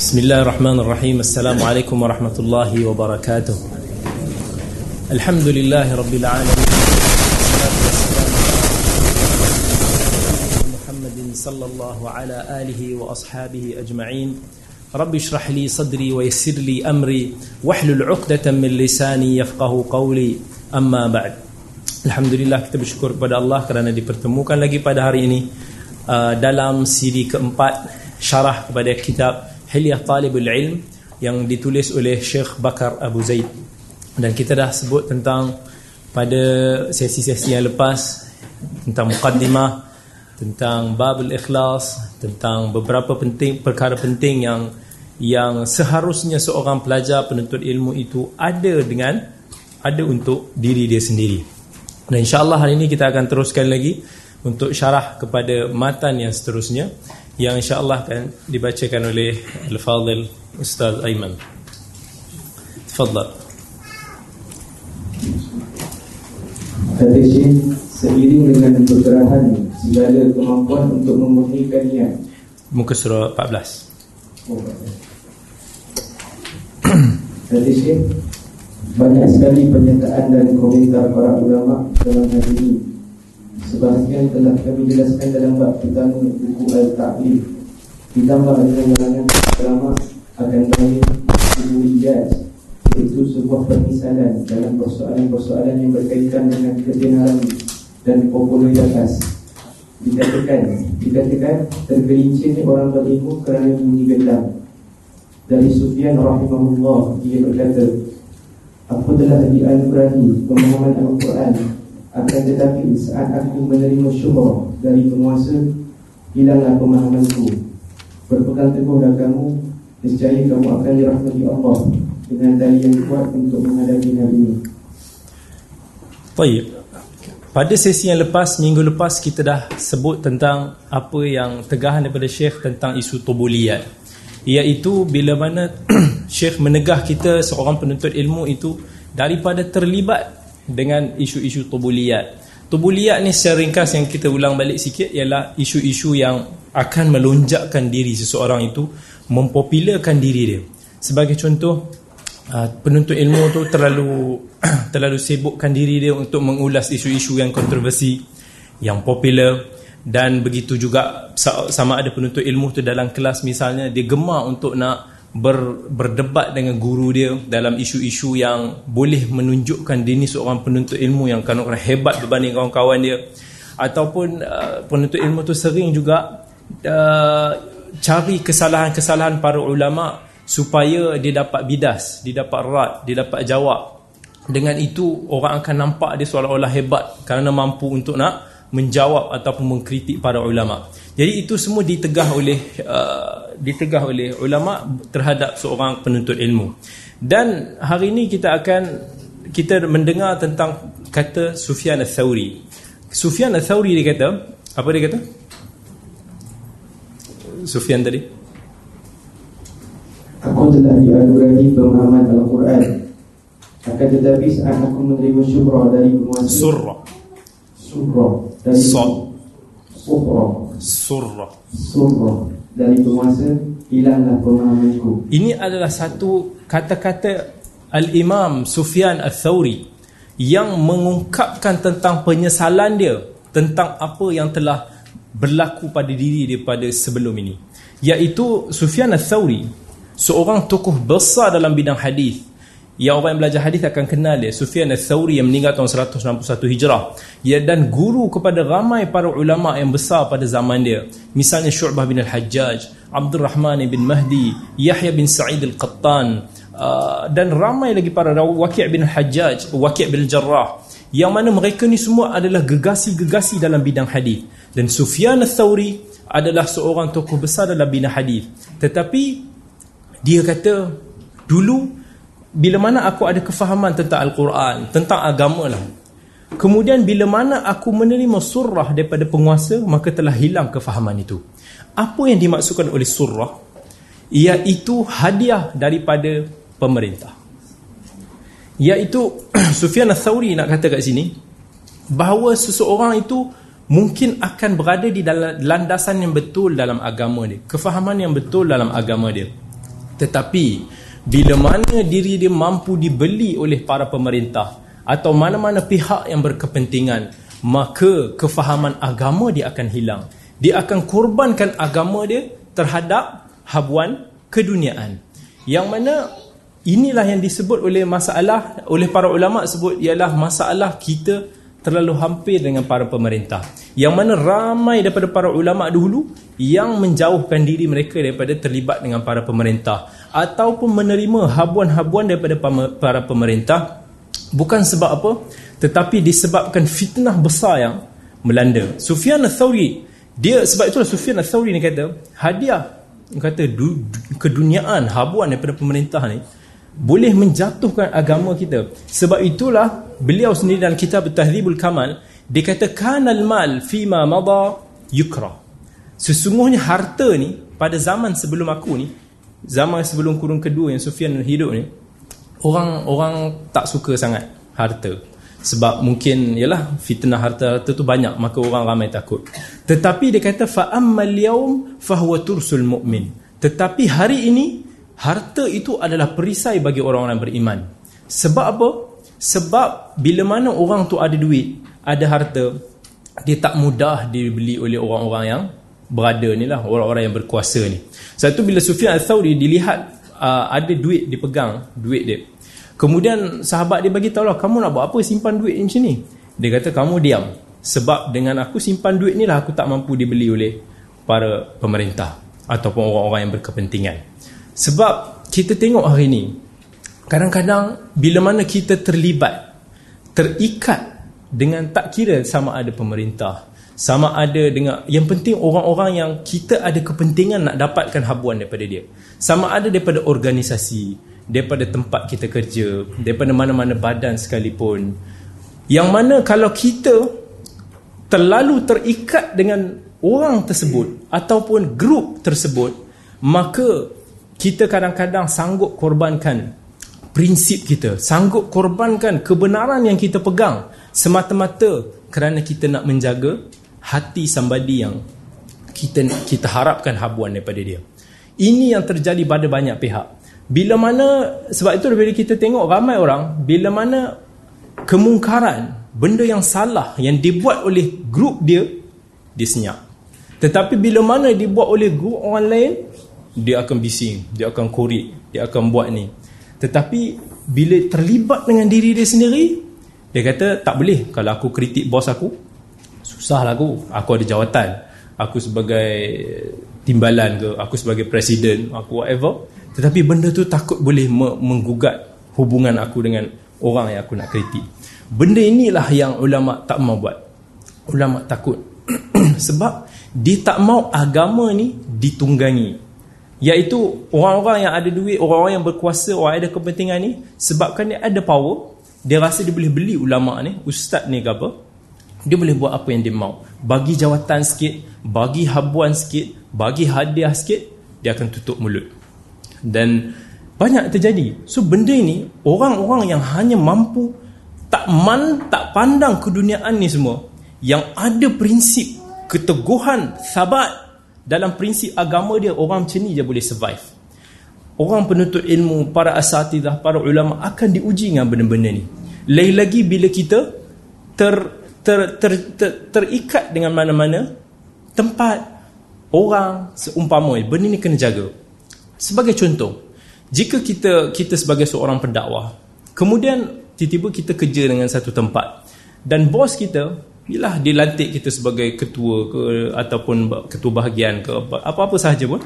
بسم الله الرحمن الرحيم السلام عليكم ورحمة الله وبركاته الحمد لله رب العالمين والصلاة والسلام على محمد صلى الله على آله وأصحابه أجمعين رب اشرح لي صدري ويسر لي أمري واحلل عقدة من لساني يفقه قولي أما بعد Alhamdulillah kita bersyukur kepada Allah kerana dipertemukan lagi pada hari ini uh, dalam siri keempat syarah kepada kitab Hilyah Talibul Ilm yang ditulis oleh Syekh Bakar Abu Zaid. Dan kita dah sebut tentang pada sesi-sesi yang lepas tentang mukaddimah tentang babul ikhlas tentang beberapa penting perkara penting yang yang seharusnya seorang pelajar penuntut ilmu itu ada dengan ada untuk diri dia sendiri. Dan insyaAllah hari ini kita akan teruskan lagi untuk syarah kepada matan yang seterusnya yang insyaAllah akan dibacakan oleh Al-Fadhil Ustaz Aiman. Tafadhal. Kata Syekh, seiring dengan pergerakan segala kemampuan untuk memurnikan niat. Muka surah 14. Oh, Kata Syekh, banyak sekali pernyataan dan komentar para ulama dalam hal ini. Sebahagian telah kami jelaskan dalam bab pertama buku Al-Ta'lif. Ditambah dengan melangan ulama akan lahir buku Ijaz iaitu sebuah permisalan dalam persoalan-persoalan yang berkaitan dengan kebenaran dan popularitas. Dikatakan, dikatakan tergelincir orang berilmu kerana bunyi gendang. Dari Sufyan rahimahullah dia berkata, Aku telah dianugerahi pemahaman Al-Quran Akan tetapi saat aku menerima syuhur dari penguasa Hilanglah pemahamanku Berpegang teguh dan kamu Nescaya kamu akan dirahmati Allah Dengan tali yang kuat untuk menghadapi hal ini Baik. Pada sesi yang lepas, minggu lepas kita dah sebut tentang apa yang tegahan daripada Syekh tentang isu tubuliyat. Iaitu bila mana Syekh menegah kita seorang penuntut ilmu itu daripada terlibat dengan isu-isu tubuliyat. Tubuliyat ni secara ringkas yang kita ulang balik sikit ialah isu-isu yang akan melonjakkan diri seseorang itu, mempopularkan diri dia. Sebagai contoh, uh, penuntut ilmu tu terlalu terlalu sibukkan diri dia untuk mengulas isu-isu yang kontroversi, yang popular dan begitu juga sama ada penuntut ilmu tu dalam kelas misalnya dia gemar untuk nak ber, berdebat dengan guru dia dalam isu-isu yang boleh menunjukkan dia ni seorang penuntut ilmu yang kadang-kadang hebat berbanding kawan-kawan dia. Ataupun uh, penuntut ilmu tu sering juga uh, cari kesalahan-kesalahan para ulama supaya dia dapat bidas, dia dapat rad, dia dapat jawab. Dengan itu orang akan nampak dia seolah-olah hebat kerana mampu untuk nak menjawab ataupun mengkritik para ulama jadi itu semua ditegah oleh uh, ditegah oleh ulama terhadap seorang penuntut ilmu. Dan hari ini kita akan kita mendengar tentang kata Sufyan Ats-Tsauri. Sufyan Ats-Tsauri dia kata, apa dia kata? Sufyan tadi. Aku telah dianugerahi pemahaman Al-Quran Akan tetapi saat aku menerima syurah dari penguasa Surah. Surah dari. Surah Surah. Surah dari penguasa Hilanglah pemahamanku Ini adalah satu kata-kata Al-Imam Sufyan Al-Thawri yang mengungkapkan tentang penyesalan dia tentang apa yang telah berlaku pada diri dia pada sebelum ini. Iaitu Sufyan Al-Thawri, seorang tokoh besar dalam bidang hadis yang orang yang belajar hadis akan kenal dia. Sufyan al-Thawri yang meninggal tahun 161 Hijrah. Ya, dan guru kepada ramai para ulama yang besar pada zaman dia. Misalnya Syu'bah bin al-Hajjaj Abdul Rahman bin Mahdi Yahya bin Sa'id al-Qattan uh, dan ramai lagi para Waqi' bin al-Hajjaj Waqi' bin al-Jarrah. Yang mana mereka ni semua adalah gegasi-gegasi dalam bidang hadis. Dan Sufyan al-Thawri adalah seorang tokoh besar dalam bidang hadis. Tetapi dia kata dulu bila mana aku ada kefahaman tentang Al-Quran, tentang agama lah. Kemudian bila mana aku menerima surah daripada penguasa, maka telah hilang kefahaman itu. Apa yang dimaksudkan oleh surah? Iaitu hadiah daripada pemerintah. Iaitu Sufyan al-Thawri nak kata kat sini, bahawa seseorang itu mungkin akan berada di dalam landasan yang betul dalam agama dia. Kefahaman yang betul dalam agama dia. tetapi bila mana diri dia mampu dibeli oleh para pemerintah atau mana-mana pihak yang berkepentingan maka kefahaman agama dia akan hilang. Dia akan korbankan agama dia terhadap habuan keduniaan. Yang mana inilah yang disebut oleh masalah oleh para ulama sebut ialah masalah kita terlalu hampir dengan para pemerintah. Yang mana ramai daripada para ulama dahulu yang menjauhkan diri mereka daripada terlibat dengan para pemerintah ataupun menerima habuan-habuan daripada para pemerintah bukan sebab apa tetapi disebabkan fitnah besar yang melanda. Sufyan al-Thawri dia sebab itulah Sufyan al-Thawri ni kata hadiah kata du, keduniaan habuan daripada pemerintah ni boleh menjatuhkan agama kita. Sebab itulah beliau sendiri dalam kitab Tahdhibul Kamal dia kata kanal mal fima mada yukra. Sesungguhnya harta ni pada zaman sebelum aku ni zaman sebelum kurun kedua yang Sufyan hidup ni orang orang tak suka sangat harta. Sebab mungkin yalah fitnah harta-harta tu banyak maka orang ramai takut. Tetapi dia kata fa ammal yaum fa huwa tursul mu'min. Tetapi hari ini harta itu adalah perisai bagi orang-orang beriman. Sebab apa? Sebab bila mana orang tu ada duit ada harta dia tak mudah dibeli oleh orang-orang yang berada ni lah orang-orang yang berkuasa ni satu bila Sufyan al-Thawri dilihat uh, ada duit dipegang duit dia Kemudian sahabat dia bagi tahu lah, kamu nak buat apa simpan duit macam ni? Dia kata, kamu diam. Sebab dengan aku simpan duit ni lah, aku tak mampu dibeli oleh para pemerintah ataupun orang-orang yang berkepentingan. Sebab kita tengok hari ni, kadang-kadang bila mana kita terlibat, terikat dengan tak kira sama ada pemerintah, sama ada dengan, yang penting orang-orang yang kita ada kepentingan nak dapatkan habuan daripada dia. Sama ada daripada organisasi, daripada tempat kita kerja, daripada mana-mana badan sekalipun. Yang mana kalau kita terlalu terikat dengan orang tersebut ataupun grup tersebut, maka kita kadang-kadang sanggup korbankan prinsip kita, sanggup korbankan kebenaran yang kita pegang semata-mata kerana kita nak menjaga hati somebody yang kita kita harapkan habuan daripada dia. Ini yang terjadi pada banyak pihak. Bila mana sebab itu bila kita tengok ramai orang bila mana kemungkaran benda yang salah yang dibuat oleh grup dia dia senyap. Tetapi bila mana dibuat oleh grup orang lain dia akan bising, dia akan korek, dia akan buat ni. Tetapi bila terlibat dengan diri dia sendiri dia kata tak boleh kalau aku kritik bos aku susahlah aku, aku ada jawatan. Aku sebagai timbalan ke, aku sebagai presiden, aku whatever tetapi benda tu takut boleh menggugat hubungan aku dengan orang yang aku nak kritik. Benda inilah yang ulama tak mau buat. Ulama takut. Sebab dia tak mau agama ni ditunggangi. Iaitu orang-orang yang ada duit, orang-orang yang berkuasa, orang yang ada kepentingan ni sebabkan dia ada power, dia rasa dia boleh beli ulama ni, ustaz ni ke apa? Dia boleh buat apa yang dia mau. Bagi jawatan sikit, bagi habuan sikit, bagi hadiah sikit, dia akan tutup mulut. Dan banyak terjadi. So benda ini orang-orang yang hanya mampu tak man tak pandang keduniaan ni semua yang ada prinsip keteguhan sabat dalam prinsip agama dia orang macam ni je boleh survive. Orang penuntut ilmu para asatidah para ulama akan diuji dengan benda-benda ni. Lain lagi bila kita ter, ter, ter, ter, terikat dengan mana-mana tempat orang seumpama benda ni kena jaga Sebagai contoh, jika kita kita sebagai seorang pendakwah, kemudian tiba-tiba kita kerja dengan satu tempat dan bos kita ialah dilantik kita sebagai ketua ke ataupun ketua bahagian ke apa-apa sahaja pun.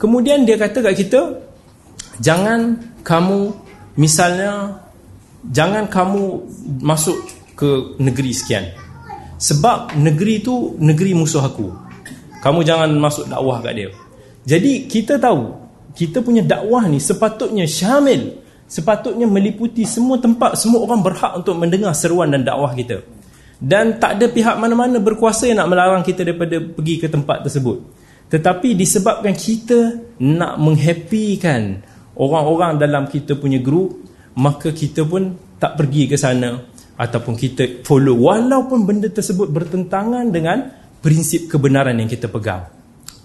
Kemudian dia kata kat kita, jangan kamu misalnya jangan kamu masuk ke negeri sekian. Sebab negeri itu negeri musuh aku. Kamu jangan masuk dakwah kat dia. Jadi kita tahu kita punya dakwah ni sepatutnya syamil sepatutnya meliputi semua tempat semua orang berhak untuk mendengar seruan dan dakwah kita dan tak ada pihak mana-mana berkuasa yang nak melarang kita daripada pergi ke tempat tersebut tetapi disebabkan kita nak menghappykan orang-orang dalam kita punya grup maka kita pun tak pergi ke sana ataupun kita follow walaupun benda tersebut bertentangan dengan prinsip kebenaran yang kita pegang.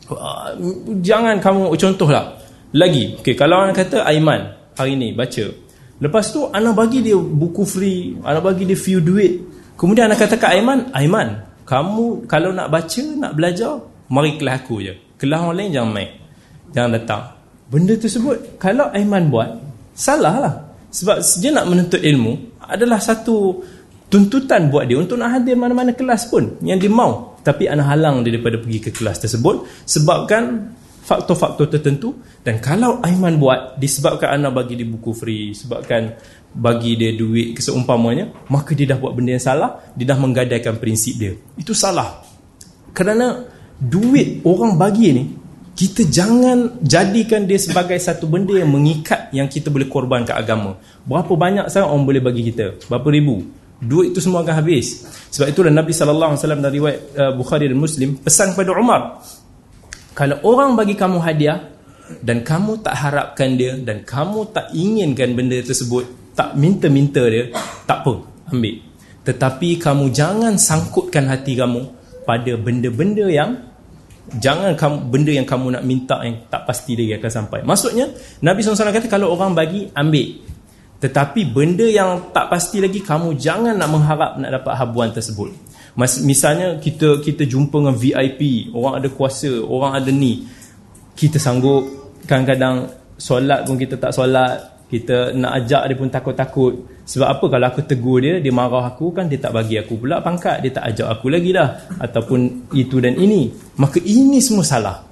Uh, jangan kamu contohlah. Lagi okay, kalau orang kata Aiman hari ni baca lepas tu anak bagi dia buku free anak bagi dia few duit. Kemudian anak kata kat Aiman Aiman kamu kalau nak baca nak belajar mari kelas aku je. Kelas orang lain jangan main jangan datang. Benda tersebut kalau Aiman buat salah lah sebab dia nak menuntut ilmu adalah satu tuntutan buat dia untuk nak hadir mana-mana kelas pun. Yang dia mau. Tapi anak halang dia daripada pergi ke kelas tersebut sebabkan faktor-faktor tertentu. Dan kalau Aiman buat disebabkan anak bagi dia buku free sebabkan bagi dia duit keseumpamanya maka dia dah buat benda yang salah dia dah menggadaikan prinsip dia. Itu salah. Kerana duit orang bagi ni kita jangan jadikan dia sebagai satu benda yang mengikat yang kita boleh korban ke agama. Berapa banyak sangat orang boleh bagi kita? Berapa ribu? Duit itu semua akan habis. Sebab itulah Nabi SAW dari riwayat uh, Bukhari dan Muslim pesan kepada Umar kalau orang bagi kamu hadiah dan kamu tak harapkan dia dan kamu tak inginkan benda tersebut, tak minta-minta dia, tak apa, ambil. Tetapi kamu jangan sangkutkan hati kamu pada benda-benda yang jangan kamu benda yang kamu nak minta yang tak pasti lagi akan sampai. Maksudnya Nabi SAW kata kalau orang bagi ambil. Tetapi benda yang tak pasti lagi kamu jangan nak mengharap nak dapat habuan tersebut. Mas, misalnya kita kita jumpa dengan VIP, orang ada kuasa, orang ada ni. Kita sanggup kadang-kadang solat pun kita tak solat, kita nak ajak dia pun takut-takut. Sebab apa? Kalau aku tegur dia, dia marah aku kan dia tak bagi aku pula pangkat, dia tak ajak aku lagi dah ataupun itu dan ini. Maka ini semua salah.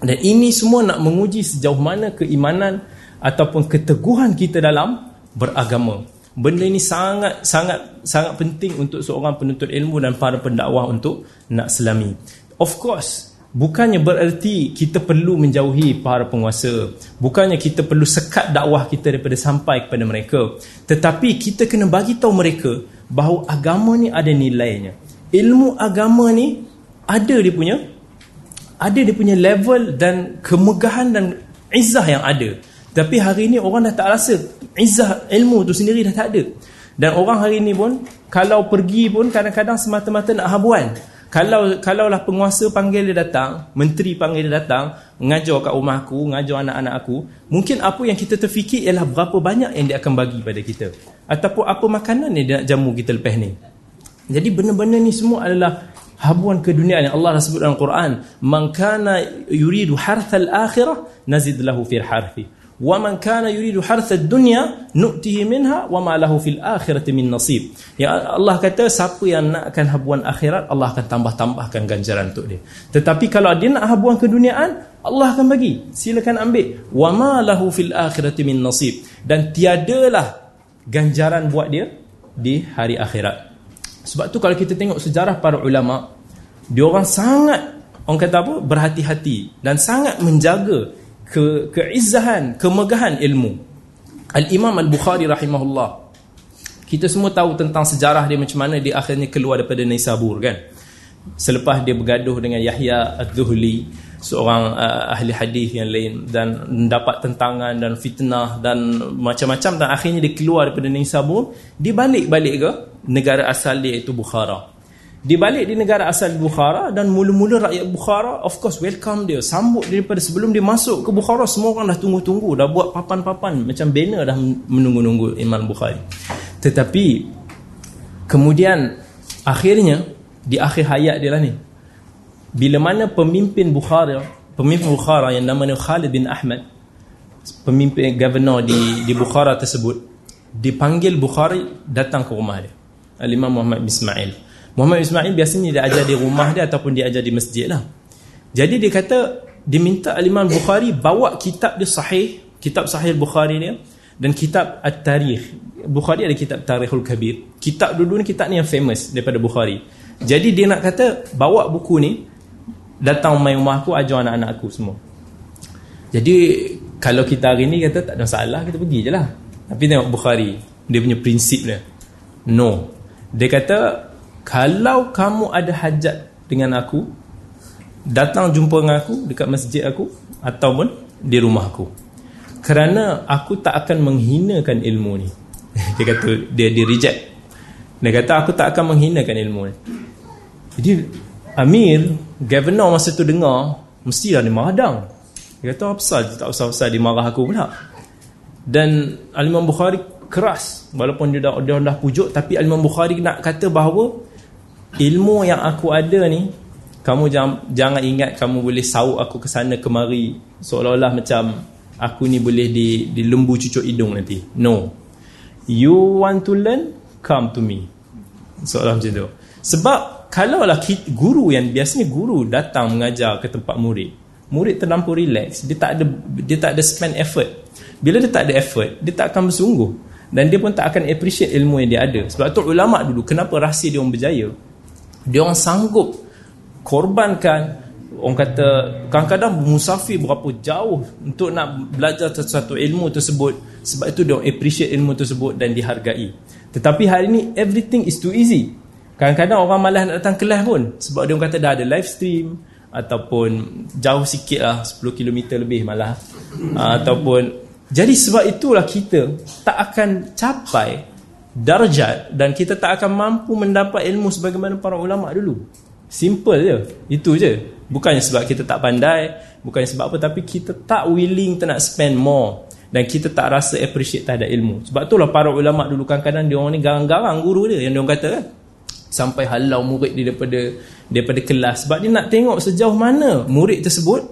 Dan ini semua nak menguji sejauh mana keimanan ataupun keteguhan kita dalam beragama. Benda ini sangat sangat sangat penting untuk seorang penuntut ilmu dan para pendakwah untuk nak selami. Of course bukannya bererti kita perlu menjauhi para penguasa bukannya kita perlu sekat dakwah kita daripada sampai kepada mereka tetapi kita kena bagi tahu mereka bahawa agama ni ada nilainya ilmu agama ni ada dia punya ada dia punya level dan kemegahan dan izzah yang ada tapi hari ini orang dah tak rasa izzah ilmu tu sendiri dah tak ada. Dan orang hari ini pun kalau pergi pun kadang-kadang semata-mata nak habuan. Kalau kalaulah penguasa panggil dia datang, menteri panggil dia datang, mengajar kat rumah aku, mengajar anak-anak aku, mungkin apa yang kita terfikir ialah berapa banyak yang dia akan bagi pada kita. Ataupun apa makanan yang dia nak jamu kita lepas ni. Jadi benda-benda ni semua adalah habuan ke dunia yang Allah dah sebut dalam Quran. Man kana yuridu harthal akhirah nazid lahu fir harfi. وَمَنْ كَانَ يُرِيدُ حَرْثَ الدُّنْيَا نُؤْتِهِ مِنْهَا وَمَا لَهُ فِي الْآخِرَةِ مِنْ نَصِيبٍ Ya Allah kata siapa yang nakkan habuan akhirat Allah akan tambah-tambahkan ganjaran untuk dia. Tetapi kalau dia nak habuan keduniaan Allah akan bagi. Silakan ambil. وَمَا لَهُ فِي الْآخِرَةِ مِنْ نَصِيبٍ Dan tiadalah ganjaran buat dia di hari akhirat. Sebab tu kalau kita tengok sejarah para ulama, dia orang sangat orang kata apa? berhati-hati dan sangat menjaga ke keizzahan, kemegahan ilmu. Al-Imam Al-Bukhari rahimahullah. Kita semua tahu tentang sejarah dia macam mana dia akhirnya keluar daripada Naisabur kan. Selepas dia bergaduh dengan Yahya Ad-Dhuhli, seorang uh, ahli hadis yang lain dan mendapat tentangan dan fitnah dan macam-macam dan akhirnya dia keluar daripada Naisabur, dia balik-balik ke negara asal dia iaitu Bukhara. Dia balik di negara asal Bukhara dan mula-mula rakyat Bukhara of course welcome dia. Sambut daripada sebelum dia masuk ke Bukhara semua orang dah tunggu-tunggu, dah buat papan-papan macam banner dah menunggu-nunggu Imam Bukhari. Tetapi kemudian akhirnya di akhir hayat dia lah ni. Bila mana pemimpin Bukhara, pemimpin Bukhara yang namanya Khalid bin Ahmad, pemimpin governor di di Bukhara tersebut dipanggil Bukhari datang ke rumah dia. Al-Imam Muhammad bin Ismail. Muhammad Ismail biasanya dia ajar di rumah dia ataupun dia ajar di masjid lah. Jadi dia kata diminta Al-Imam Bukhari bawa kitab dia sahih, kitab sahih Bukhari ni dan kitab At-Tarikh. Bukhari ada kitab Tarikhul Kabir. Kitab dulu ni kitab ni yang famous daripada Bukhari. Jadi dia nak kata bawa buku ni datang main rumah aku ajar anak-anak aku semua. Jadi kalau kita hari ni kata tak ada masalah kita pergi je lah. Tapi tengok Bukhari dia punya prinsip dia. No. Dia kata kalau kamu ada hajat dengan aku datang jumpa dengan aku dekat masjid aku ataupun di rumah aku. Kerana aku tak akan menghinakan ilmu ni. Dia kata dia di reject. Dia kata aku tak akan menghinakan ilmu ni. Jadi Amir governor masa tu dengar mesti dah ni madang Dia kata apa pasal? Tak usah-usah dia marah aku pula. Dan Al-Imam Bukhari keras. Walaupun dia dah dia dah pujuk tapi Al-Imam Bukhari nak kata bahawa ilmu yang aku ada ni kamu jangan, jangan ingat kamu boleh sauk aku ke sana kemari seolah-olah macam aku ni boleh di, di lembu cucuk hidung nanti. No. You want to learn? Come to me. Seolah macam tu. Sebab kalaulah guru yang biasanya guru datang mengajar ke tempat murid, murid terlampau relax, dia tak ada dia tak ada spend effort. Bila dia tak ada effort, dia tak akan bersungguh dan dia pun tak akan appreciate ilmu yang dia ada. Sebab tu ulama dulu kenapa rahsia dia orang berjaya? Dia orang sanggup korbankan orang kata kadang-kadang musafir berapa jauh untuk nak belajar sesuatu ilmu tersebut sebab itu dia appreciate ilmu tersebut dan dihargai. Tetapi hari ini everything is too easy. Kadang-kadang orang malas nak datang kelas pun sebab dia orang kata dah ada live stream ataupun jauh sikit lah 10 km lebih malah ataupun jadi sebab itulah kita tak akan capai darjat dan kita tak akan mampu mendapat ilmu sebagaimana para ulama dulu. Simple je. Itu je. Bukannya sebab kita tak pandai, bukannya sebab apa tapi kita tak willing to nak spend more dan kita tak rasa appreciate tak ada ilmu. Sebab itulah para ulama dulu kadang-kadang dia orang ni garang-garang guru dia yang dia orang kata kan sampai halau murid dia daripada daripada kelas sebab dia nak tengok sejauh mana murid tersebut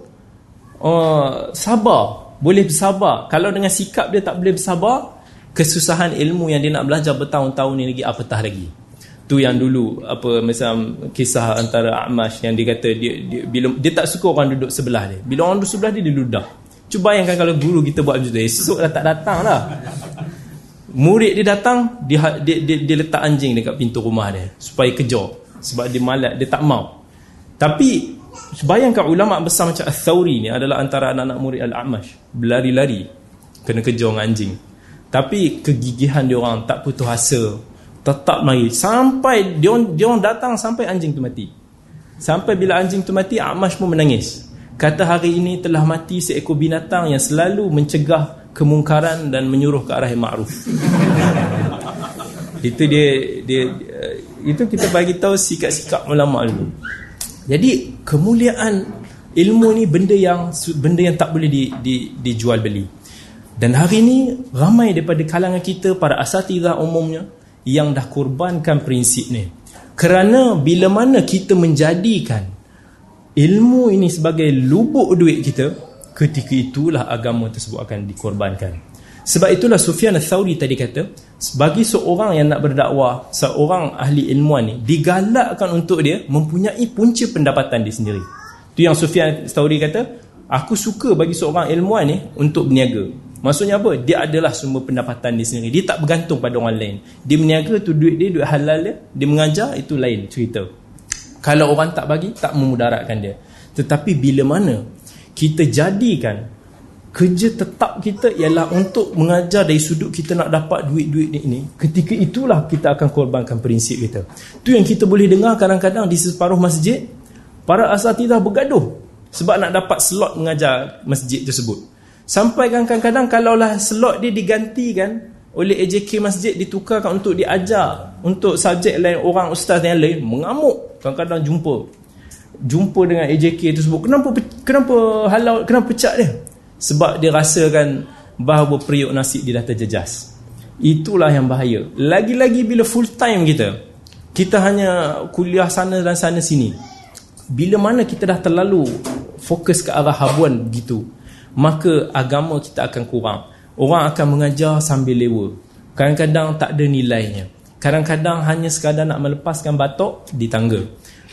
uh, sabar boleh bersabar kalau dengan sikap dia tak boleh bersabar kesusahan ilmu yang dia nak belajar bertahun-tahun ni lagi apatah lagi tu yang dulu apa macam kisah antara Amash yang dia kata dia, dia bila dia tak suka orang duduk sebelah dia bila orang duduk sebelah dia dia ludah cuba bayangkan kalau guru kita buat macam tu esok dah tak datang lah murid dia datang dia, dia, dia, dia letak anjing dekat pintu rumah dia supaya kejar sebab dia malat dia tak mau tapi Bayangkan ulama besar macam Al-Thawri ni adalah antara anak-anak murid Al-Amash. Berlari-lari. Kena kejar dengan anjing. Tapi kegigihan dia orang tak putus asa. Tetap mari. Sampai dia orang datang sampai anjing tu mati. Sampai bila anjing tu mati, Amash pun menangis. Kata hari ini telah mati seekor binatang yang selalu mencegah kemungkaran dan menyuruh ke arah yang ma'ruf. itu dia, dia itu kita bagi tahu sikap-sikap ulama dulu. Jadi kemuliaan ilmu ni benda yang benda yang tak boleh di, di, dijual beli. Dan hari ini ramai daripada kalangan kita para asatidah umumnya yang dah korbankan prinsip ni. Kerana bila mana kita menjadikan ilmu ini sebagai lubuk duit kita, ketika itulah agama tersebut akan dikorbankan. Sebab itulah Sufyan al-Thawri tadi kata, bagi seorang yang nak berdakwah, seorang ahli ilmuwan ni digalakkan untuk dia mempunyai punca pendapatan dia sendiri. Tu yang Sufyan Thauri kata, aku suka bagi seorang ilmuwan ni untuk berniaga. Maksudnya apa? Dia adalah sumber pendapatan dia sendiri. Dia tak bergantung pada orang lain. Dia berniaga tu duit dia, duit halal dia. Dia mengajar itu lain cerita. Kalau orang tak bagi, tak memudaratkan dia. Tetapi bila mana kita jadikan kerja tetap kita ialah untuk mengajar dari sudut kita nak dapat duit-duit ini ketika itulah kita akan korbankan prinsip kita tu yang kita boleh dengar kadang-kadang di separuh masjid para asatidah bergaduh sebab nak dapat slot mengajar masjid tersebut sampai kadang-kadang kalaulah slot dia digantikan oleh AJK masjid ditukarkan untuk diajar untuk subjek lain orang ustaz yang lain mengamuk. Kadang-kadang jumpa. Jumpa dengan AJK tersebut. Kenapa kenapa halau kenapa pecah dia? Sebab dia rasakan bahawa periuk nasi dia dah terjejas. Itulah yang bahaya. Lagi-lagi bila full time kita kita hanya kuliah sana dan sana sini. Bila mana kita dah terlalu fokus ke arah habuan gitu maka agama kita akan kurang. Orang akan mengajar sambil lewa. Kadang-kadang tak ada nilainya. Kadang-kadang hanya sekadar nak melepaskan batok di tangga.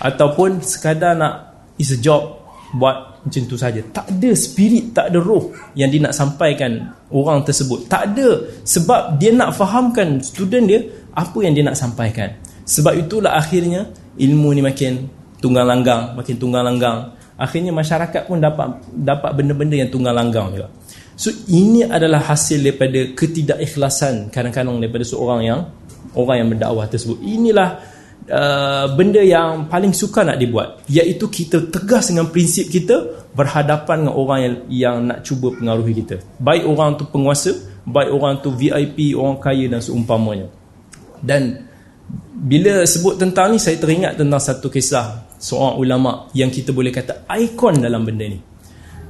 Ataupun sekadar nak is a job buat macam tu saja. Tak ada spirit tak ada roh yang dia nak sampaikan orang tersebut. Tak ada. Sebab dia nak fahamkan student dia apa yang dia nak sampaikan. Sebab itulah akhirnya ilmu ni makin tunggang langgang makin tunggang langgang akhirnya masyarakat pun dapat dapat benda-benda yang tunggang langgang juga. So ini adalah hasil daripada ketidakikhlasan kadang-kadang daripada seorang yang orang yang berdakwah tersebut. Inilah Uh, benda yang paling suka nak dibuat. Iaitu kita tegas dengan prinsip kita berhadapan dengan orang yang, yang nak cuba pengaruhi kita. Baik orang tu penguasa baik orang tu VIP orang kaya dan seumpamanya. Dan bila sebut tentang ni saya teringat tentang satu kisah seorang ulama yang kita boleh kata ikon dalam benda ni.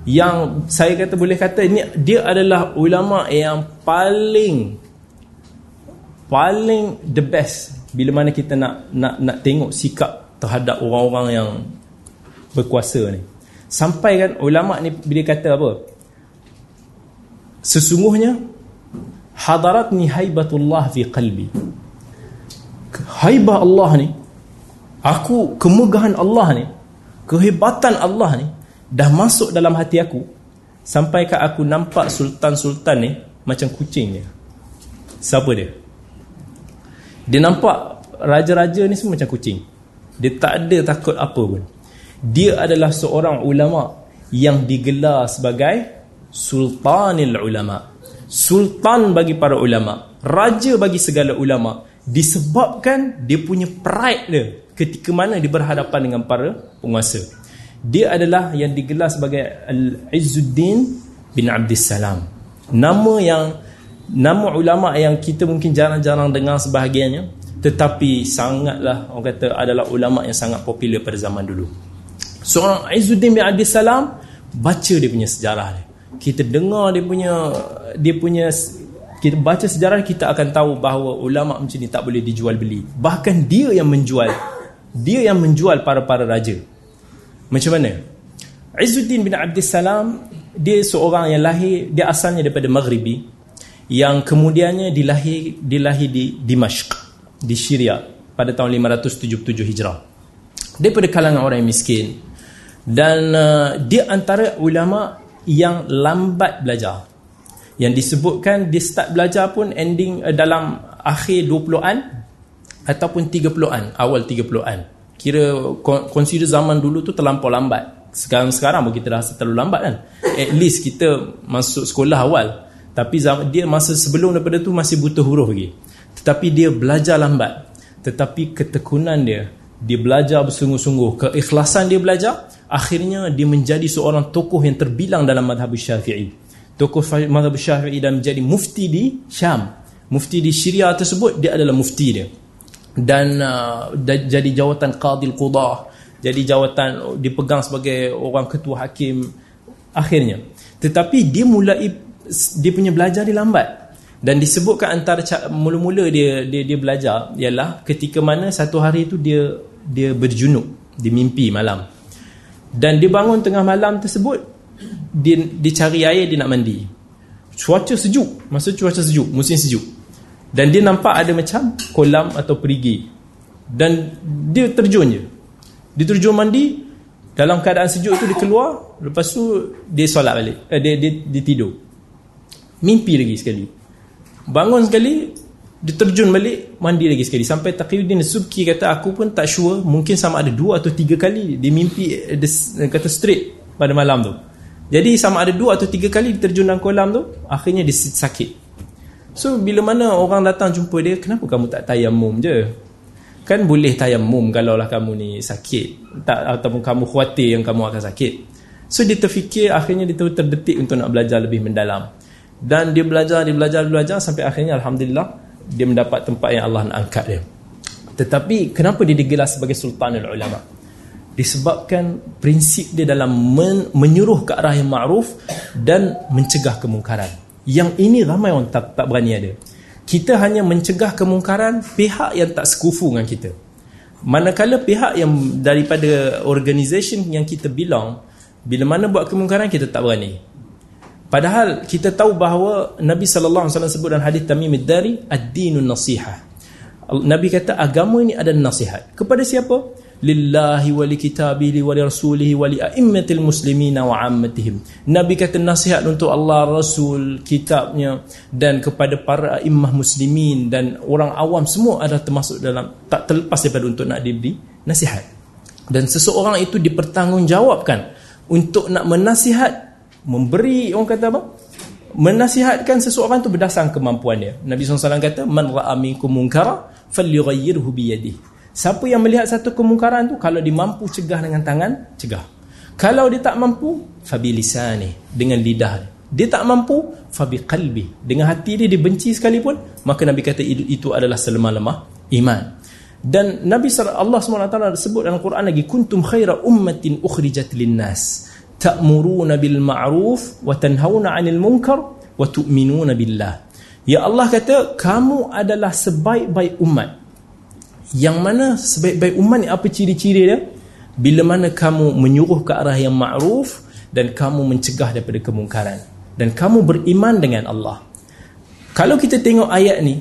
Yang saya kata boleh kata ini dia adalah ulama yang paling paling the best bila mana kita nak nak nak tengok sikap terhadap orang-orang yang berkuasa ni. Sampai kan ulama ni bila kata apa? Sesungguhnya hadaratni haibatullah fi qalbi. Haibah Allah ni aku kemegahan Allah ni kehebatan Allah ni dah masuk dalam hati aku sampai ke aku nampak sultan-sultan ni macam kucing dia siapa dia dia nampak raja-raja ni semua macam kucing. Dia tak ada takut apa pun. Dia adalah seorang ulama yang digelar sebagai sultanil ulama. Sultan bagi para ulama, raja bagi segala ulama disebabkan dia punya pride dia ketika mana dia berhadapan dengan para penguasa. Dia adalah yang digelar sebagai Al-Izzuddin bin Abdussalam. Nama yang nama ulama yang kita mungkin jarang-jarang dengar sebahagiannya tetapi sangatlah orang kata adalah ulama yang sangat popular pada zaman dulu seorang Izzuddin bin Abdul Salam baca dia punya sejarah dia kita dengar dia punya dia punya kita baca sejarah kita akan tahu bahawa ulama macam ni tak boleh dijual beli bahkan dia yang menjual dia yang menjual para-para raja macam mana Izzuddin bin Abdul Salam dia seorang yang lahir dia asalnya daripada Maghribi yang kemudiannya dilahir dilahir di Dimashq di Syria pada tahun 577 Hijrah. Daripada kalangan orang yang miskin dan uh, dia antara ulama yang lambat belajar. Yang disebutkan dia start belajar pun ending uh, dalam akhir 20-an ataupun 30-an, awal 30-an. Kira consider zaman dulu tu terlampau lambat. Sekarang-sekarang pun kita dah terlalu lambat kan. At least kita masuk sekolah awal. Tapi dia masa sebelum daripada tu masih butuh huruf lagi. Tetapi dia belajar lambat. Tetapi ketekunan dia dia belajar bersungguh-sungguh. Keikhlasan dia belajar akhirnya dia menjadi seorang tokoh yang terbilang dalam madhab syafi'i. Tokoh madhab syafi'i dan menjadi mufti di Syam. Mufti di Syria tersebut dia adalah mufti dia dan uh, jadi jawatan qadil qudah jadi jawatan dipegang sebagai orang ketua hakim akhirnya. Tetapi dia mulai dia punya belajar dia lambat. Dan disebutkan antara mula-mula dia dia dia belajar ialah ketika mana satu hari itu dia dia berjunuk di mimpi malam. Dan dia bangun tengah malam tersebut dia dia cari air dia nak mandi. Cuaca sejuk. Masa cuaca sejuk? Musim sejuk dan dia nampak ada macam kolam atau perigi. Dan dia terjun je dia terjun mandi dalam keadaan sejuk itu dia keluar lepas tu dia solat balik. Eh, dia, dia, dia tidur. Mimpi lagi sekali. Bangun sekali dia terjun balik mandi lagi sekali. Sampai Taqiyuddin Subki kata aku pun tak sure mungkin sama ada dua atau tiga kali. Dia mimpi dia kata straight pada malam tu. Jadi sama ada dua atau tiga kali dia terjun dalam kolam tu akhirnya dia sakit so bila mana orang datang jumpa dia kenapa kamu tak tayamum je? Kan boleh tayamum kalau lah kamu ni sakit. Tak ataupun kamu khawatir yang kamu akan sakit. So dia terfikir akhirnya dia terdetik untuk nak belajar lebih mendalam. Dan dia belajar dia belajar dia belajar sampai akhirnya alhamdulillah dia mendapat tempat yang Allah nak angkat dia. Tetapi kenapa dia digelar sebagai sultanul ulama? Disebabkan prinsip dia dalam men menyuruh ke arah yang ma'ruf dan mencegah kemungkaran yang ini ramai orang tak, tak berani ada kita hanya mencegah kemungkaran pihak yang tak sekufu dengan kita manakala pihak yang daripada organisation yang kita bilang bila mana buat kemungkaran kita tak berani Padahal kita tahu bahawa Nabi sallallahu alaihi wasallam sebut dalam hadis Tamim ad-Dari ad-dinun nasihah. Nabi kata agama ini ada nasihat. Kepada siapa? Lillahi wa likitabihi wa lirasulihi wa li'immatil muslimina wa ammatihim. Nabi kata nasihat untuk Allah, Rasul, kitabnya dan kepada para imam muslimin dan orang awam semua ada termasuk dalam tak terlepas daripada untuk nak diberi nasihat. Dan seseorang itu dipertanggungjawabkan untuk nak menasihat memberi orang kata apa menasihatkan seseorang tu berdasarkan kemampuan dia Nabi SAW kata man ra'a minkum munkara falyughayyirhu bi yadihi siapa yang melihat satu kemungkaran tu kalau dia mampu cegah dengan tangan cegah. Kalau dia tak mampu fabi lisani dengan lidah dia. Dia tak mampu fabi qalbi dengan hati dia dibenci sekalipun maka Nabi kata itu adalah selemah-lemah iman. Dan Nabi Allah SWT sebut dalam Quran lagi kuntum khaira ummatin ukhrijat linnas. Ta'muruna bil ma'ruf wa tanhauna 'anil munkar wa tu'minuna billah. Ya Allah kata kamu adalah sebaik-baik umat yang mana sebaik-baik umat ni apa ciri-ciri dia bila mana kamu menyuruh ke arah yang ma'ruf dan kamu mencegah daripada kemungkaran dan kamu beriman dengan Allah kalau kita tengok ayat ni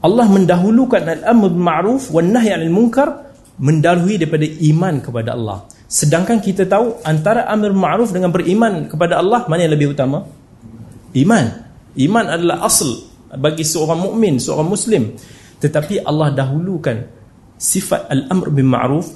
Allah mendahulukan al-amr ma'ruf wan nahy 'anil munkar mendahului daripada iman kepada Allah. Sedangkan kita tahu antara amr ma'ruf dengan beriman kepada Allah mana yang lebih utama? Iman. Iman adalah asal bagi seorang mukmin, seorang muslim. Tetapi Allah dahulukan sifat al-amr bil ma'ruf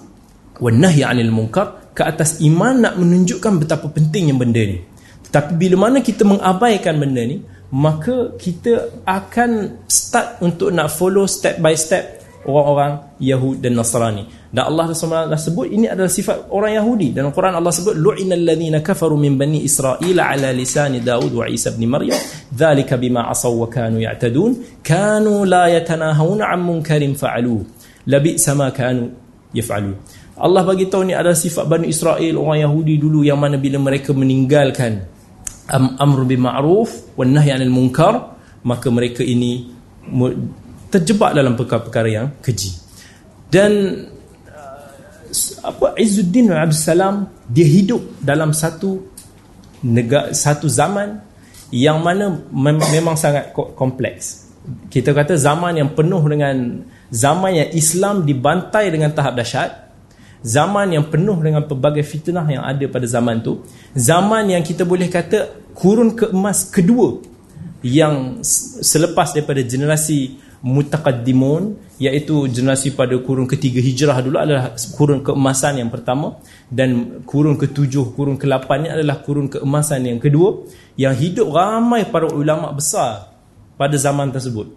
wan nahy 'anil munkar ke atas iman nak menunjukkan betapa pentingnya benda ni. Tetapi bila mana kita mengabaikan benda ni, maka kita akan start untuk nak follow step by step orang-orang Yahud dan Nasrani. Dan Allah SWT sebut ini adalah sifat orang Yahudi. Dan Quran Allah sebut lu'inal ladzina kafaru min bani Israil ala lisani Daud wa Isa ibn Maryam dzalika bima asaw wa kanu ya'tadun kanu la yatanahawna 'an munkarin fa'alu labi sama kanu yaf'alu. Allah bagi tahu ni adalah sifat Bani Israel orang Yahudi dulu yang mana bila mereka meninggalkan am amr bil ma'ruf wan nahy 'anil munkar maka mereka ini terjebak dalam perkara-perkara yang keji dan apa Izzuddin Abdul Salam dia hidup dalam satu negara satu zaman yang mana mem memang sangat kompleks. Kita kata zaman yang penuh dengan zaman yang Islam dibantai dengan tahap dahsyat zaman yang penuh dengan pelbagai fitnah yang ada pada zaman tu zaman yang kita boleh kata kurun keemas kedua yang selepas daripada generasi mutaqaddimun iaitu generasi pada kurun ketiga hijrah dulu adalah kurun keemasan yang pertama dan kurun ketujuh kurun ke-8 ni adalah kurun keemasan yang kedua yang hidup ramai para ulama besar pada zaman tersebut.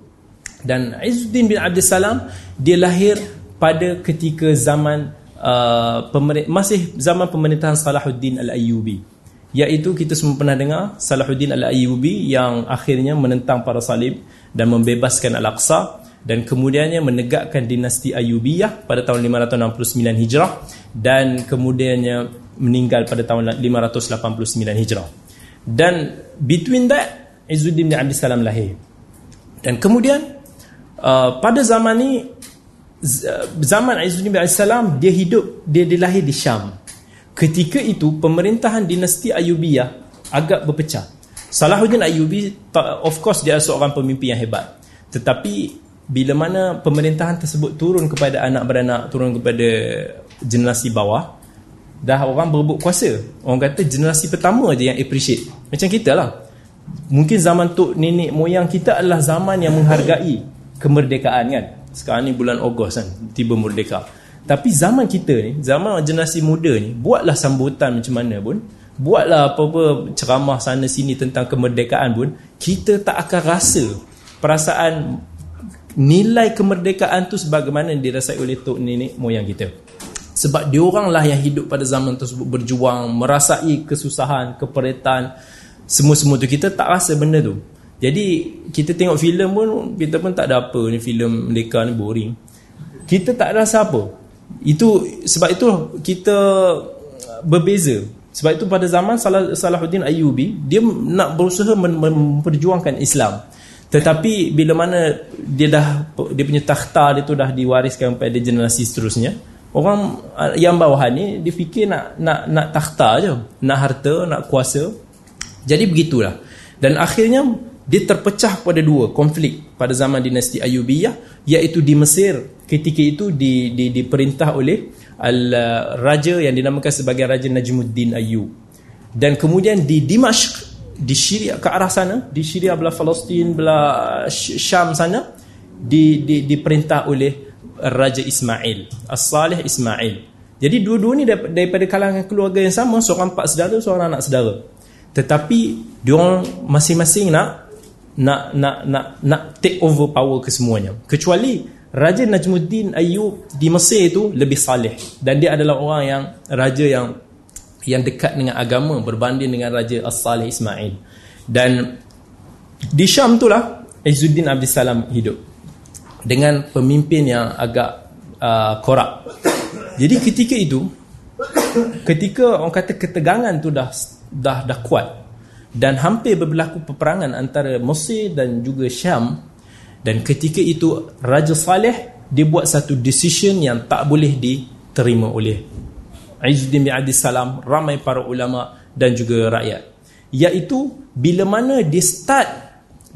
Dan Izzuddin bin Abdul Salam dia lahir pada ketika zaman Uh, masih zaman pemerintahan Salahuddin Al-Ayyubi. Iaitu kita semua pernah dengar Salahuddin Al-Ayyubi yang akhirnya menentang para salib dan membebaskan Al-Aqsa dan kemudiannya menegakkan dinasti Ayyubiyah pada tahun 569 Hijrah dan kemudiannya meninggal pada tahun 589 Hijrah dan between that Izzuddin bin Abdul Salam lahir dan kemudian uh, pada zaman ni zaman Izzuddin bin Salam dia hidup dia dilahir di Syam. Ketika itu pemerintahan dinasti Ayyubiyah agak berpecah. Salahuddin Ayyubi of course dia seorang pemimpin yang hebat. Tetapi bila mana pemerintahan tersebut turun kepada anak beranak, turun kepada generasi bawah, dah orang berebut kuasa. Orang kata generasi pertama je yang appreciate. Macam kita lah. Mungkin zaman tu nenek moyang kita adalah zaman yang menghargai kemerdekaan kan sekarang ni bulan Ogos kan tiba merdeka tapi zaman kita ni zaman generasi muda ni buatlah sambutan macam mana pun buatlah apa-apa ceramah sana sini tentang kemerdekaan pun kita tak akan rasa perasaan nilai kemerdekaan tu sebagaimana dirasai oleh tok nenek moyang kita sebab diorang lah yang hidup pada zaman tersebut berjuang merasai kesusahan keperitan semua-semua tu kita tak rasa benda tu jadi kita tengok filem pun kita pun tak ada apa ni filem mereka ni boring. Kita tak rasa apa. Itu sebab itu kita berbeza. Sebab itu pada zaman Salah, Salahuddin Ayyubi dia nak berusaha memperjuangkan Islam. Tetapi bila mana dia dah dia punya takhta dia tu dah diwariskan pada generasi seterusnya, orang yang bawahan ni dia fikir nak nak nak takhta je, nak harta, nak kuasa. Jadi begitulah. Dan akhirnya dia terpecah pada dua konflik pada zaman dinasti Ayyubiyah iaitu di Mesir ketika itu di, di, diperintah oleh al raja yang dinamakan sebagai Raja Najmuddin Ayyub dan kemudian di Dimashq di Syria ke arah sana di Syria belah Palestin belah Syam sana di, di, diperintah oleh Raja Ismail As-Salih Ismail. Jadi dua-dua ni daripada kalangan keluarga yang sama seorang empat saudara seorang anak saudara. Tetapi dia masing-masing nak nak nak nak nak take over power kesemuanya kecuali Raja Najmuddin Ayyub di Mesir itu lebih saleh. Dan dia adalah orang yang raja yang yang dekat dengan agama berbanding dengan Raja As-Salih Ismail. Dan di Syam itulah Izzuddin Abdul Salam hidup dengan pemimpin yang agak uh, korup jadi ketika itu ketika orang kata ketegangan tu dah dah dah kuat dan hampir berlaku peperangan antara Mesir dan juga Syam dan ketika itu Raja Saleh dia buat satu decision yang tak boleh diterima oleh Izzuddin bin Abdul Salam ramai para ulama dan juga rakyat. Iaitu bila mana dia start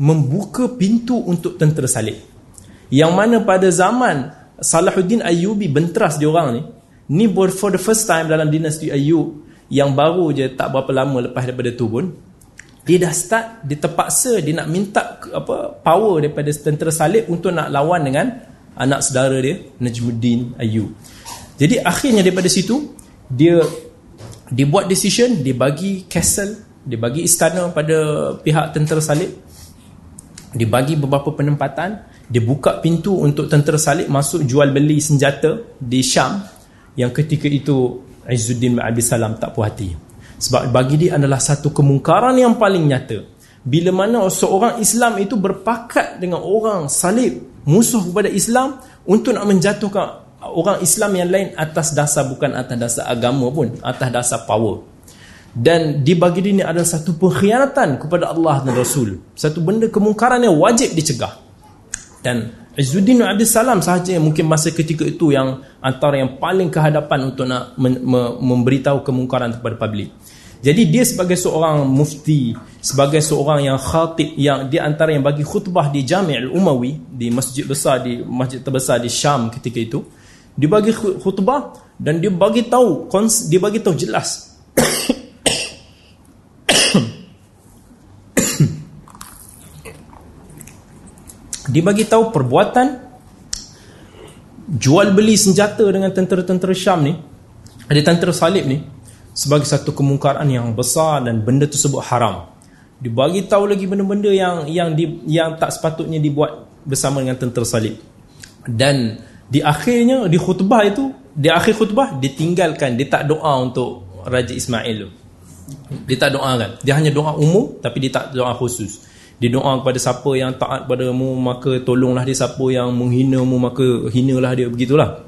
membuka pintu untuk tentera salib. Yang mana pada zaman Salahuddin Ayyubi benteras diorang ni ni for the first time dalam dinasti Ayyub yang baru je tak berapa lama lepas daripada tu pun dia dah start dia terpaksa dia nak minta apa power daripada tentera salib untuk nak lawan dengan anak saudara dia Najmuddin Ayyub. Jadi akhirnya daripada situ dia dia buat decision dia bagi castle dia bagi istana pada pihak tentera salib. Dia bagi beberapa penempatan dia buka pintu untuk tentera salib masuk jual beli senjata di Syam. Yang ketika itu Izzuddin bin Abi Salam tak puas hati. Sebab bagi dia adalah satu kemungkaran yang paling nyata. Bila mana seorang Islam itu berpakat dengan orang salib, musuh kepada Islam untuk nak menjatuhkan orang Islam yang lain atas dasar bukan atas dasar agama pun, atas dasar power. Dan dibagi ini adalah satu pengkhianatan kepada Allah dan Rasul. Satu benda kemungkaran yang wajib dicegah. Dan Izzuddin Abdul Salam sahaja mungkin masa ketika itu yang antara yang paling kehadapan untuk nak memberitahu kemungkaran kepada publik. Jadi dia sebagai seorang mufti, sebagai seorang yang khatib yang di antara yang bagi khutbah di Jami' al-Umawi di masjid besar di masjid terbesar di Syam ketika itu, dia bagi khutbah dan dia bagi tahu dia bagi tahu jelas dia bagi tahu perbuatan jual beli senjata dengan tentera-tentera Syam ni ada tentera salib ni sebagai satu kemungkaran yang besar dan benda tersebut haram. Dibagi tahu lagi benda-benda yang yang di, yang tak sepatutnya dibuat bersama dengan tentera salib. Dan di akhirnya di khutbah itu, di akhir khutbah ditinggalkan, dia tak doa untuk Raja Ismail tu. Dia tak doakan. Dia hanya doa umum tapi dia tak doa khusus. Dia doa kepada siapa yang taat padamu maka tolonglah dia siapa yang menghina mu maka hinalah dia begitulah.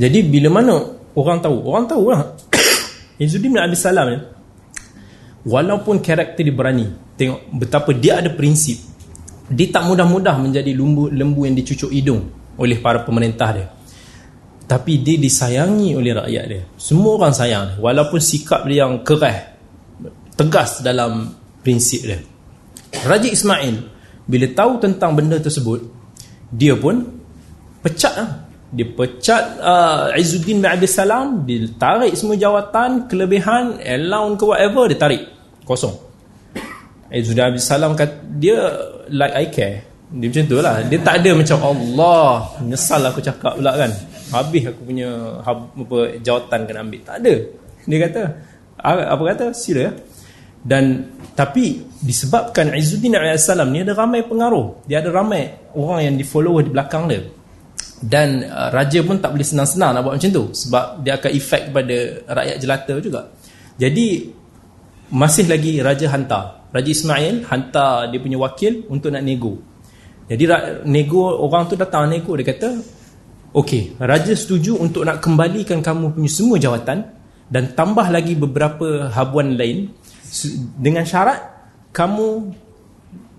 Jadi bila mana orang tahu? Orang tahu lah Izzuddin bin Abi Salam ni walaupun karakter dia berani tengok betapa dia ada prinsip dia tak mudah-mudah menjadi lembu, lembu yang dicucuk hidung oleh para pemerintah dia. Tapi dia disayangi oleh rakyat dia. Semua orang sayang dia walaupun sikap dia yang keras tegas dalam prinsip dia. Raja Ismail bila tahu tentang benda tersebut dia pun pecat lah. Dia pecat uh, Izzuddin bin Abdul Salam dia tarik semua jawatan kelebihan allowance ke whatever dia tarik. Kosong. Izzuddin bin Abdul Salam kata dia like I care dia macam tu lah. Dia tak ada macam Allah nyesal aku cakap pula kan. Habis aku punya apa, jawatan kena ambil. Tak ada. Dia kata apa kata? Sila. Dan tapi disebabkan Izzuddin Salam ni ada ramai pengaruh. Dia ada ramai orang yang di follower di belakang dia. Dan uh, raja pun tak boleh senang-senang nak buat macam tu sebab dia akan efek kepada rakyat jelata juga. Jadi masih lagi raja hantar. Raja Ismail hantar dia punya wakil untuk nak nego jadi nego orang tu datang nego dia kata ok raja setuju untuk nak kembalikan kamu punya semua jawatan dan tambah lagi beberapa habuan lain dengan syarat kamu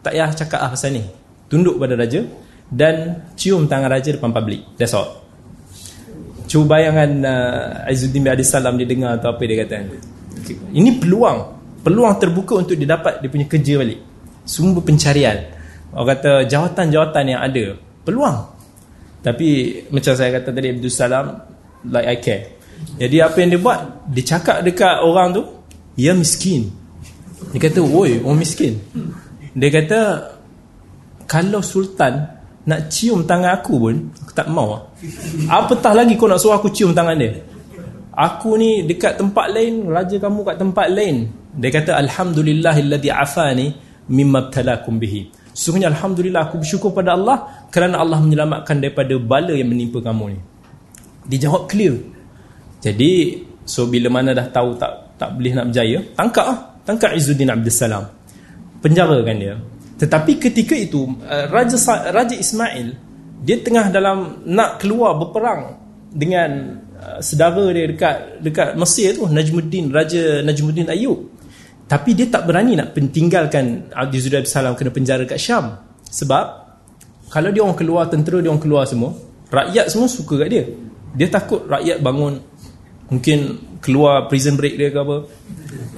tak payah cakap apa pasal ni tunduk pada raja dan cium tangan raja depan publik. That's all. Cuba bayangkan uh, Izzuddin bin Adi Salam dia dengar atau apa dia kata. Ini peluang. Peluang terbuka untuk dia dapat dia punya kerja balik. Sumber pencarian. Orang kata jawatan-jawatan yang ada. Peluang. Tapi macam saya kata tadi Abdul Salam like I care. Jadi apa yang dia buat? Dia cakap dekat orang tu, "Ya miskin." Dia kata, "Woi, orang miskin." Dia kata, "Kalau sultan nak cium tangan aku pun aku tak mau apatah lagi kau nak suruh aku cium tangan dia aku ni dekat tempat lain raja kamu kat tempat lain dia kata alhamdulillahilladzi afani mimma btalakum bihi sungguhnya alhamdulillah aku bersyukur pada Allah kerana Allah menyelamatkan daripada bala yang menimpa kamu ni. Dijawab clear. Jadi so bila mana dah tahu tak tak boleh nak berjaya tangkap ah tangkap Izzuddin Abdul Salam penjarakan dia. Tetapi ketika itu uh, Raja Raja Ismail dia tengah dalam nak keluar berperang dengan uh, sedara dia dekat dekat Mesir tu Najmuddin Raja Najmuddin Ayub tapi dia tak berani nak tinggalkan Abdul Zubair Salam kena penjara kat Syam. Sebab kalau dia orang keluar tentera dia orang keluar semua rakyat semua suka kat dia. Dia takut rakyat bangun mungkin keluar prison break dia ke apa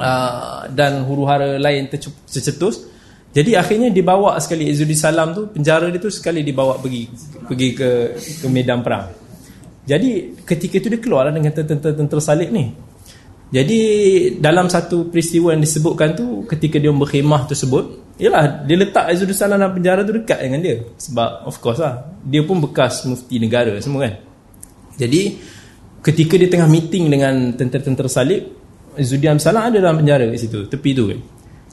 uh, dan huru-hara lain tercetus. Jadi akhirnya dibawa sekali Izzuddin Salam tu penjara dia tu sekali dibawa pergi pergi ke ke medan perang. Jadi ketika itu dia keluar dengan tentera-tentera salib ni jadi dalam satu peristiwa yang disebutkan tu ketika dia berkhemah tersebut ialah dia letak Izzuddin Salam dalam penjara tu dekat dengan dia. Sebab of course lah dia pun bekas mufti negara semua kan. Jadi ketika dia tengah meeting dengan tentera-tentera salib Zudian Salam ada dalam penjara kat situ tepi tu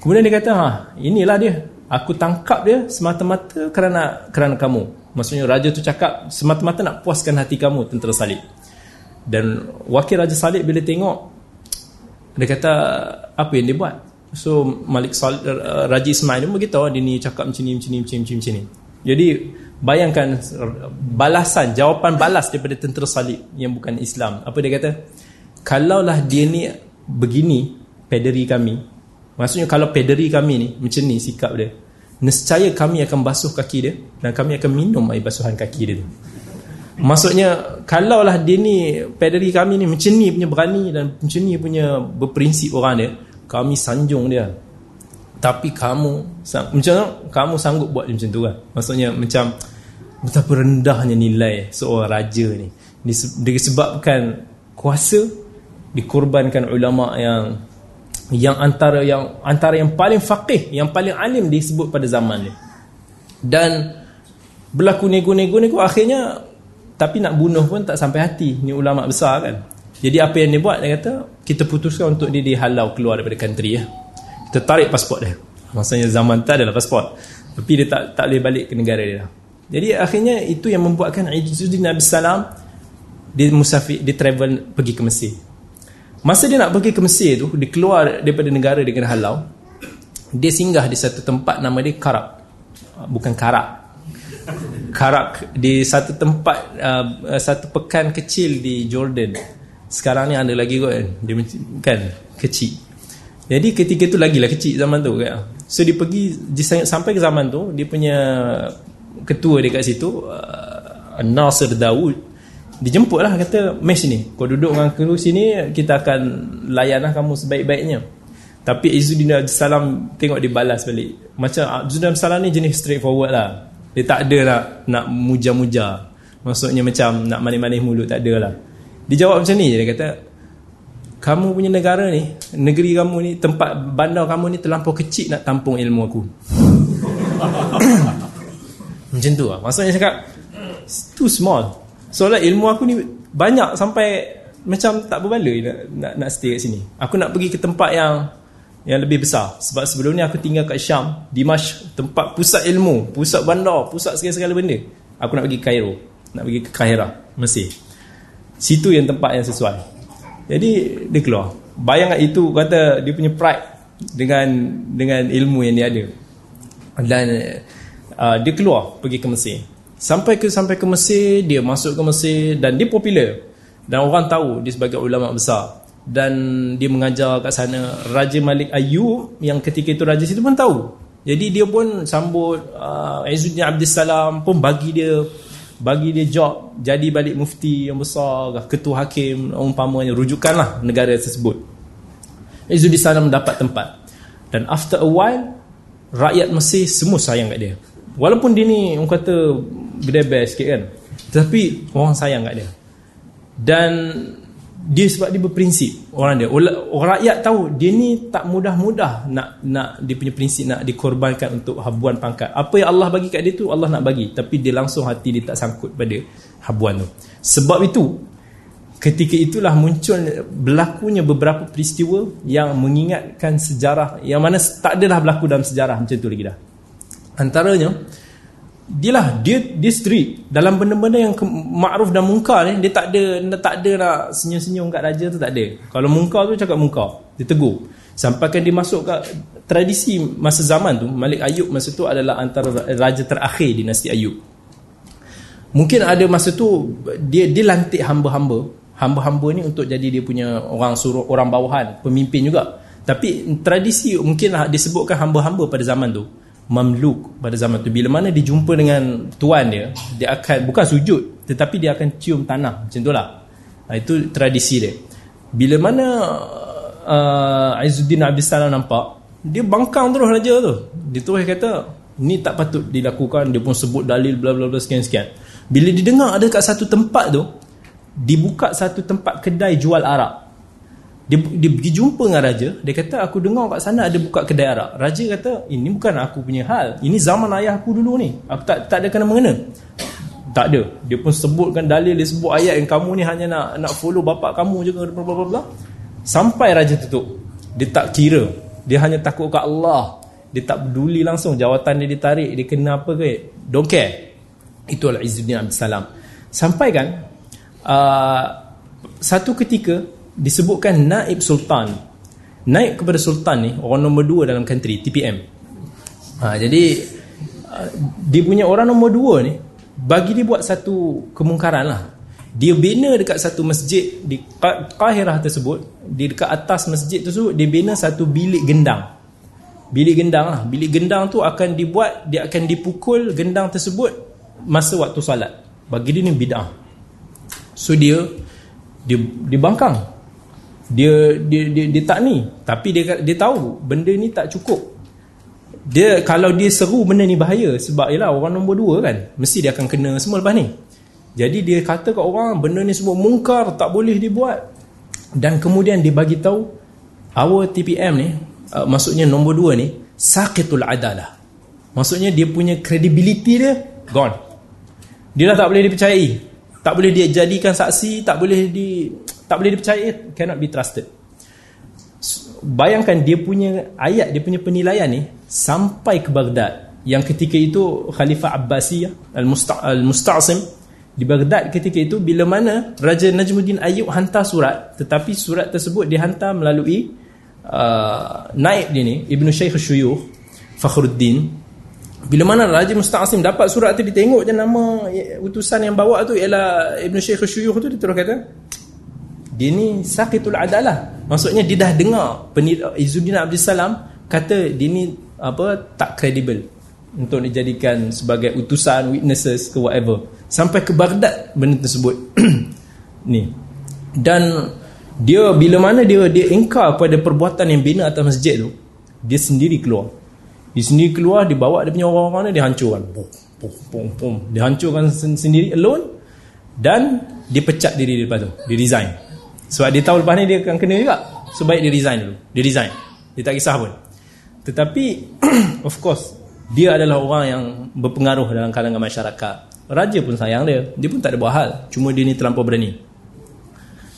kemudian dia kata ha inilah dia. Aku tangkap dia semata-mata kerana kerana kamu. Maksudnya raja tu cakap semata-mata nak puaskan hati kamu tentera salib. Dan wakil raja salib bila tengok dia kata apa yang dia buat? So Malik Salib, uh, Raja Ismail dia beritahu dia ni cakap macam ni macam ni macam ni macam ni. Jadi bayangkan balasan jawapan balas daripada tentera salib yang bukan Islam. Apa dia kata? Kalaulah dia ni begini pederi kami maksudnya kalau pederi kami ni macam ni sikap dia nescaya kami akan basuh kaki dia dan kami akan minum air basuhan kaki dia tu maksudnya kalaulah dia ni pederi kami ni macam ni punya berani dan macam ni punya berprinsip orang dia kami sanjung dia. Tapi kamu macam kamu sanggup buat macam tu kan? Maksudnya macam betapa rendahnya nilai seorang raja ni. Disebabkan kuasa dikorbankan ulama yang yang antara yang antara yang paling faqih yang paling alim disebut pada zaman ni. Dan berlaku nego-nego nego akhirnya tapi nak bunuh pun tak sampai hati ni ulama besar kan jadi apa yang dia buat dia kata kita putuskan untuk dia dihalau keluar daripada country ya kita tarik pasport dia maksudnya zaman tak adalah pasport tapi dia tak tak boleh balik ke negara dia jadi akhirnya itu yang membuatkan Izzuddin Nabi Salam dia musafir, dia travel pergi ke Mesir. Masa dia nak pergi ke Mesir tu, dia keluar daripada negara dengan halau. Dia singgah di satu tempat nama dia Karak. Bukan Karak. Karak di satu tempat uh, satu pekan kecil di Jordan. Sekarang ni ada lagi kot kan. Dia kan kecil. Jadi ketika tu lagi lah kecil zaman tu kan. So dia pergi dia sampai ke zaman tu dia punya ketua dia kat situ uh, Nasir Daud dijemput lah kata mesh ni kau duduk dengan aku sini kita akan layanlah kamu sebaik-baiknya tapi Izzuddin Salam tengok dia balas balik macam Izzuddin Salam ni jenis straightforward lah dia tak ada nak, nak muja-muja. Maksudnya macam nak manis-manis mulut tak ada lah. Dia jawab macam ni dia kata kamu punya negara ni negeri kamu ni tempat bandar kamu ni terlampau kecil nak tampung ilmu aku. Macam tu lah. Maksudnya cakap Too small. Soalnya ilmu aku ni Banyak sampai Macam tak berbaloi nak, nak, nak stay kat sini. Aku nak pergi ke tempat yang Yang lebih besar Sebab sebelum ni aku tinggal kat Syam Dimash Tempat pusat ilmu Pusat bandar Pusat segala-segala benda Aku nak pergi Cairo Nak pergi ke Kahira Mesir Situ yang tempat yang sesuai Jadi dia keluar Bayangkan itu kata Dia punya pride Dengan Dengan ilmu yang dia ada Dan uh, dia keluar pergi ke Mesir. Sampai ke sampai ke Mesir, dia masuk ke Mesir dan dia popular. Dan orang tahu dia sebagai ulama besar. Dan dia mengajar kat sana Raja Malik Ayub yang ketika itu raja situ pun tahu. Jadi dia pun sambut uh, Izzuddin Abdul Salam pun bagi dia bagi dia job jadi balik mufti yang besar, ketua hakim umpamanya rujukanlah negara tersebut. Izzuddin Salam dapat tempat. Dan after a while rakyat Mesir semua sayang kat dia. Walaupun dia ni orang kata gedebel sikit kan. Tetapi orang sayang kat dia. Dan dia sebab dia berprinsip orang dia. Orang rakyat tahu dia ni tak mudah-mudah nak nak dia punya prinsip nak dikorbankan untuk habuan pangkat. Apa yang Allah bagi kat dia tu Allah nak bagi, tapi dia langsung hati dia tak sangkut pada habuan tu. Sebab itu ketika itulah muncul berlakunya beberapa peristiwa yang mengingatkan sejarah yang mana tak adalah berlaku dalam sejarah macam tu lagi dah antaranya dia lah dia dia street dalam benda-benda yang makruf dan mungkar ni dia tak ada tak ada nak senyum-senyum kat raja tu tak ada. Kalau mungkar tu cakap mungkar dia tegur. Sampaikan dia masuk kat tradisi masa zaman tu Malik Ayub masa tu adalah antara raja terakhir dinasti Ayub. Mungkin ada masa tu dia dia lantik hamba-hamba. Hamba-hamba ni untuk jadi dia punya orang suruh orang bawahan pemimpin juga. Tapi tradisi mungkin lah disebutkan hamba-hamba pada zaman tu mamluk pada zaman tu. Bila mana dia jumpa dengan tuan dia dia akan bukan sujud tetapi dia akan cium tanah. Macam itulah ha, itu tradisi dia. Bila mana uh, Izzuddin Abdul Salam nampak dia bangkang terus raja tu. Dia terus kata ni tak patut dilakukan dia pun sebut dalil bla bla bla sekian-sekian bila didengar ada kat satu tempat tu dibuka satu tempat kedai jual arak dia, dia pergi jumpa dengan raja dia kata aku dengar kat sana ada buka kedai arak. Raja kata ini bukan aku punya hal. Ini zaman ayah aku dulu ni. Aku tak tak ada kena mengena. Tak ada. Dia pun sebutkan dalil dia sebut ayat yang kamu ni hanya nak nak follow bapak kamu je bla bla bla sampai raja tutup. Dia tak kira. Dia hanya takut kat Allah. Dia tak peduli langsung. Jawatan dia ditarik. Dia kena apa ke? Don't care. Itu adalah Izzuddin Abdul Salam. Sampai kan uh, satu ketika disebutkan naib sultan. Naib kepada sultan ni orang nombor dua dalam country TPM ha, jadi uh, dia punya orang nombor dua ni bagi dia buat satu kemungkaran lah. Dia bina dekat satu masjid di Qahirah tersebut di dekat atas masjid tersebut dia bina satu bilik gendang. Bilik gendang lah. Bilik gendang tu akan dibuat dia akan dipukul gendang tersebut masa waktu salat. Bagi dia ni bid'ah. So dia dia, dia bangkang dia dia dia, dia tak ni. Tapi dia dia tahu benda ni tak cukup. Dia kalau dia seru benda ni bahaya. Sebab ialah orang nombor dua kan. Mesti dia akan kena semua lepas ni. Jadi dia kata kat orang benda ni semua mungkar tak boleh dibuat. Dan kemudian dia bagi tahu our TPM ni uh, maksudnya nombor dua ni saqitul adalah. Maksudnya dia punya credibility dia gone. Dia dah tak boleh dipercayai. Tak boleh dia jadikan saksi tak boleh di tak boleh dipercayai cannot be trusted. Bayangkan dia punya ayat dia punya penilaian ni sampai ke Baghdad. Yang ketika itu Khalifah Abbasiyah Al-Musta'asim di Baghdad ketika itu bila mana Raja Najmuddin Ayub hantar surat tetapi surat tersebut dihantar melalui uh, naib dia ni Ibn Shaykh Shuyuh Fakhruddin. Bila mana Raja Musta'asim dapat surat tu dia tengok je nama utusan yang bawa tu ialah Ibn Shaykh Shuyuh tu dia terus kata dia ni saqitul adalah. Maksudnya dia dah dengar Izzuddin Abdul Salam kata dia ni apa tak credible untuk dijadikan sebagai utusan witnesses ke whatever. Sampai ke Baghdad benda tersebut. Ni. Dan dia bila mana dia dia ingkar pada perbuatan yang bina atas masjid tu dia sendiri keluar. Dia sendiri keluar dibawa dia punya orang-orang dia hancurkan. Pum pum pum pum. Dia hancurkan sendiri alone dan dia pecat diri dia lepas tu. Dia resign sebab dia tahu lepas ni dia akan kena juga. Sebaik dia resign dulu. Dia resign. Dia tak kisah pun. Tetapi of course dia adalah orang yang berpengaruh dalam kalangan masyarakat. Raja pun sayang dia. Dia pun tak ada buat hal. Cuma dia ni terlampau berani.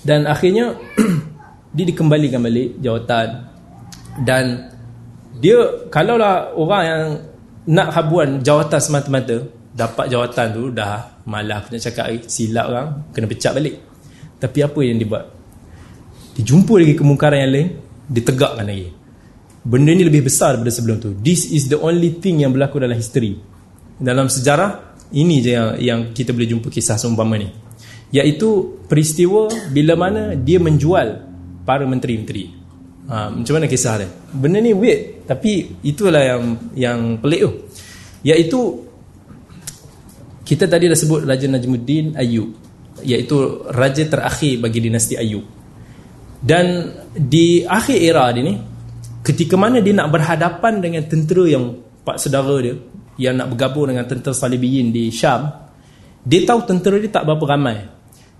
Dan akhirnya dia dikembalikan balik jawatan dan dia kalaulah orang yang nak habuan jawatan semata-mata dapat jawatan tu dah malah nak cakap eh, silap orang kena pecat balik tapi apa yang dibuat dijumpa lagi kemungkaran yang lain ditegakkan lagi. Benda ni lebih besar daripada sebelum tu. This is the only thing yang berlaku dalam history. Dalam sejarah ini je yang, yang kita boleh jumpa kisah seumpama ni. Iaitu peristiwa bila mana dia menjual para menteri-menteri. Ha, macam mana kisah dia? Benda ni weird tapi itulah yang yang pelik tu. Iaitu kita tadi dah sebut Raja Najmuddin Ayub iaitu raja terakhir bagi dinasti Ayub dan di akhir era dia ni ketika mana dia nak berhadapan dengan tentera yang pak saudara dia yang nak bergabung dengan tentera Salibiyin di Syam dia tahu tentera dia tak berapa ramai.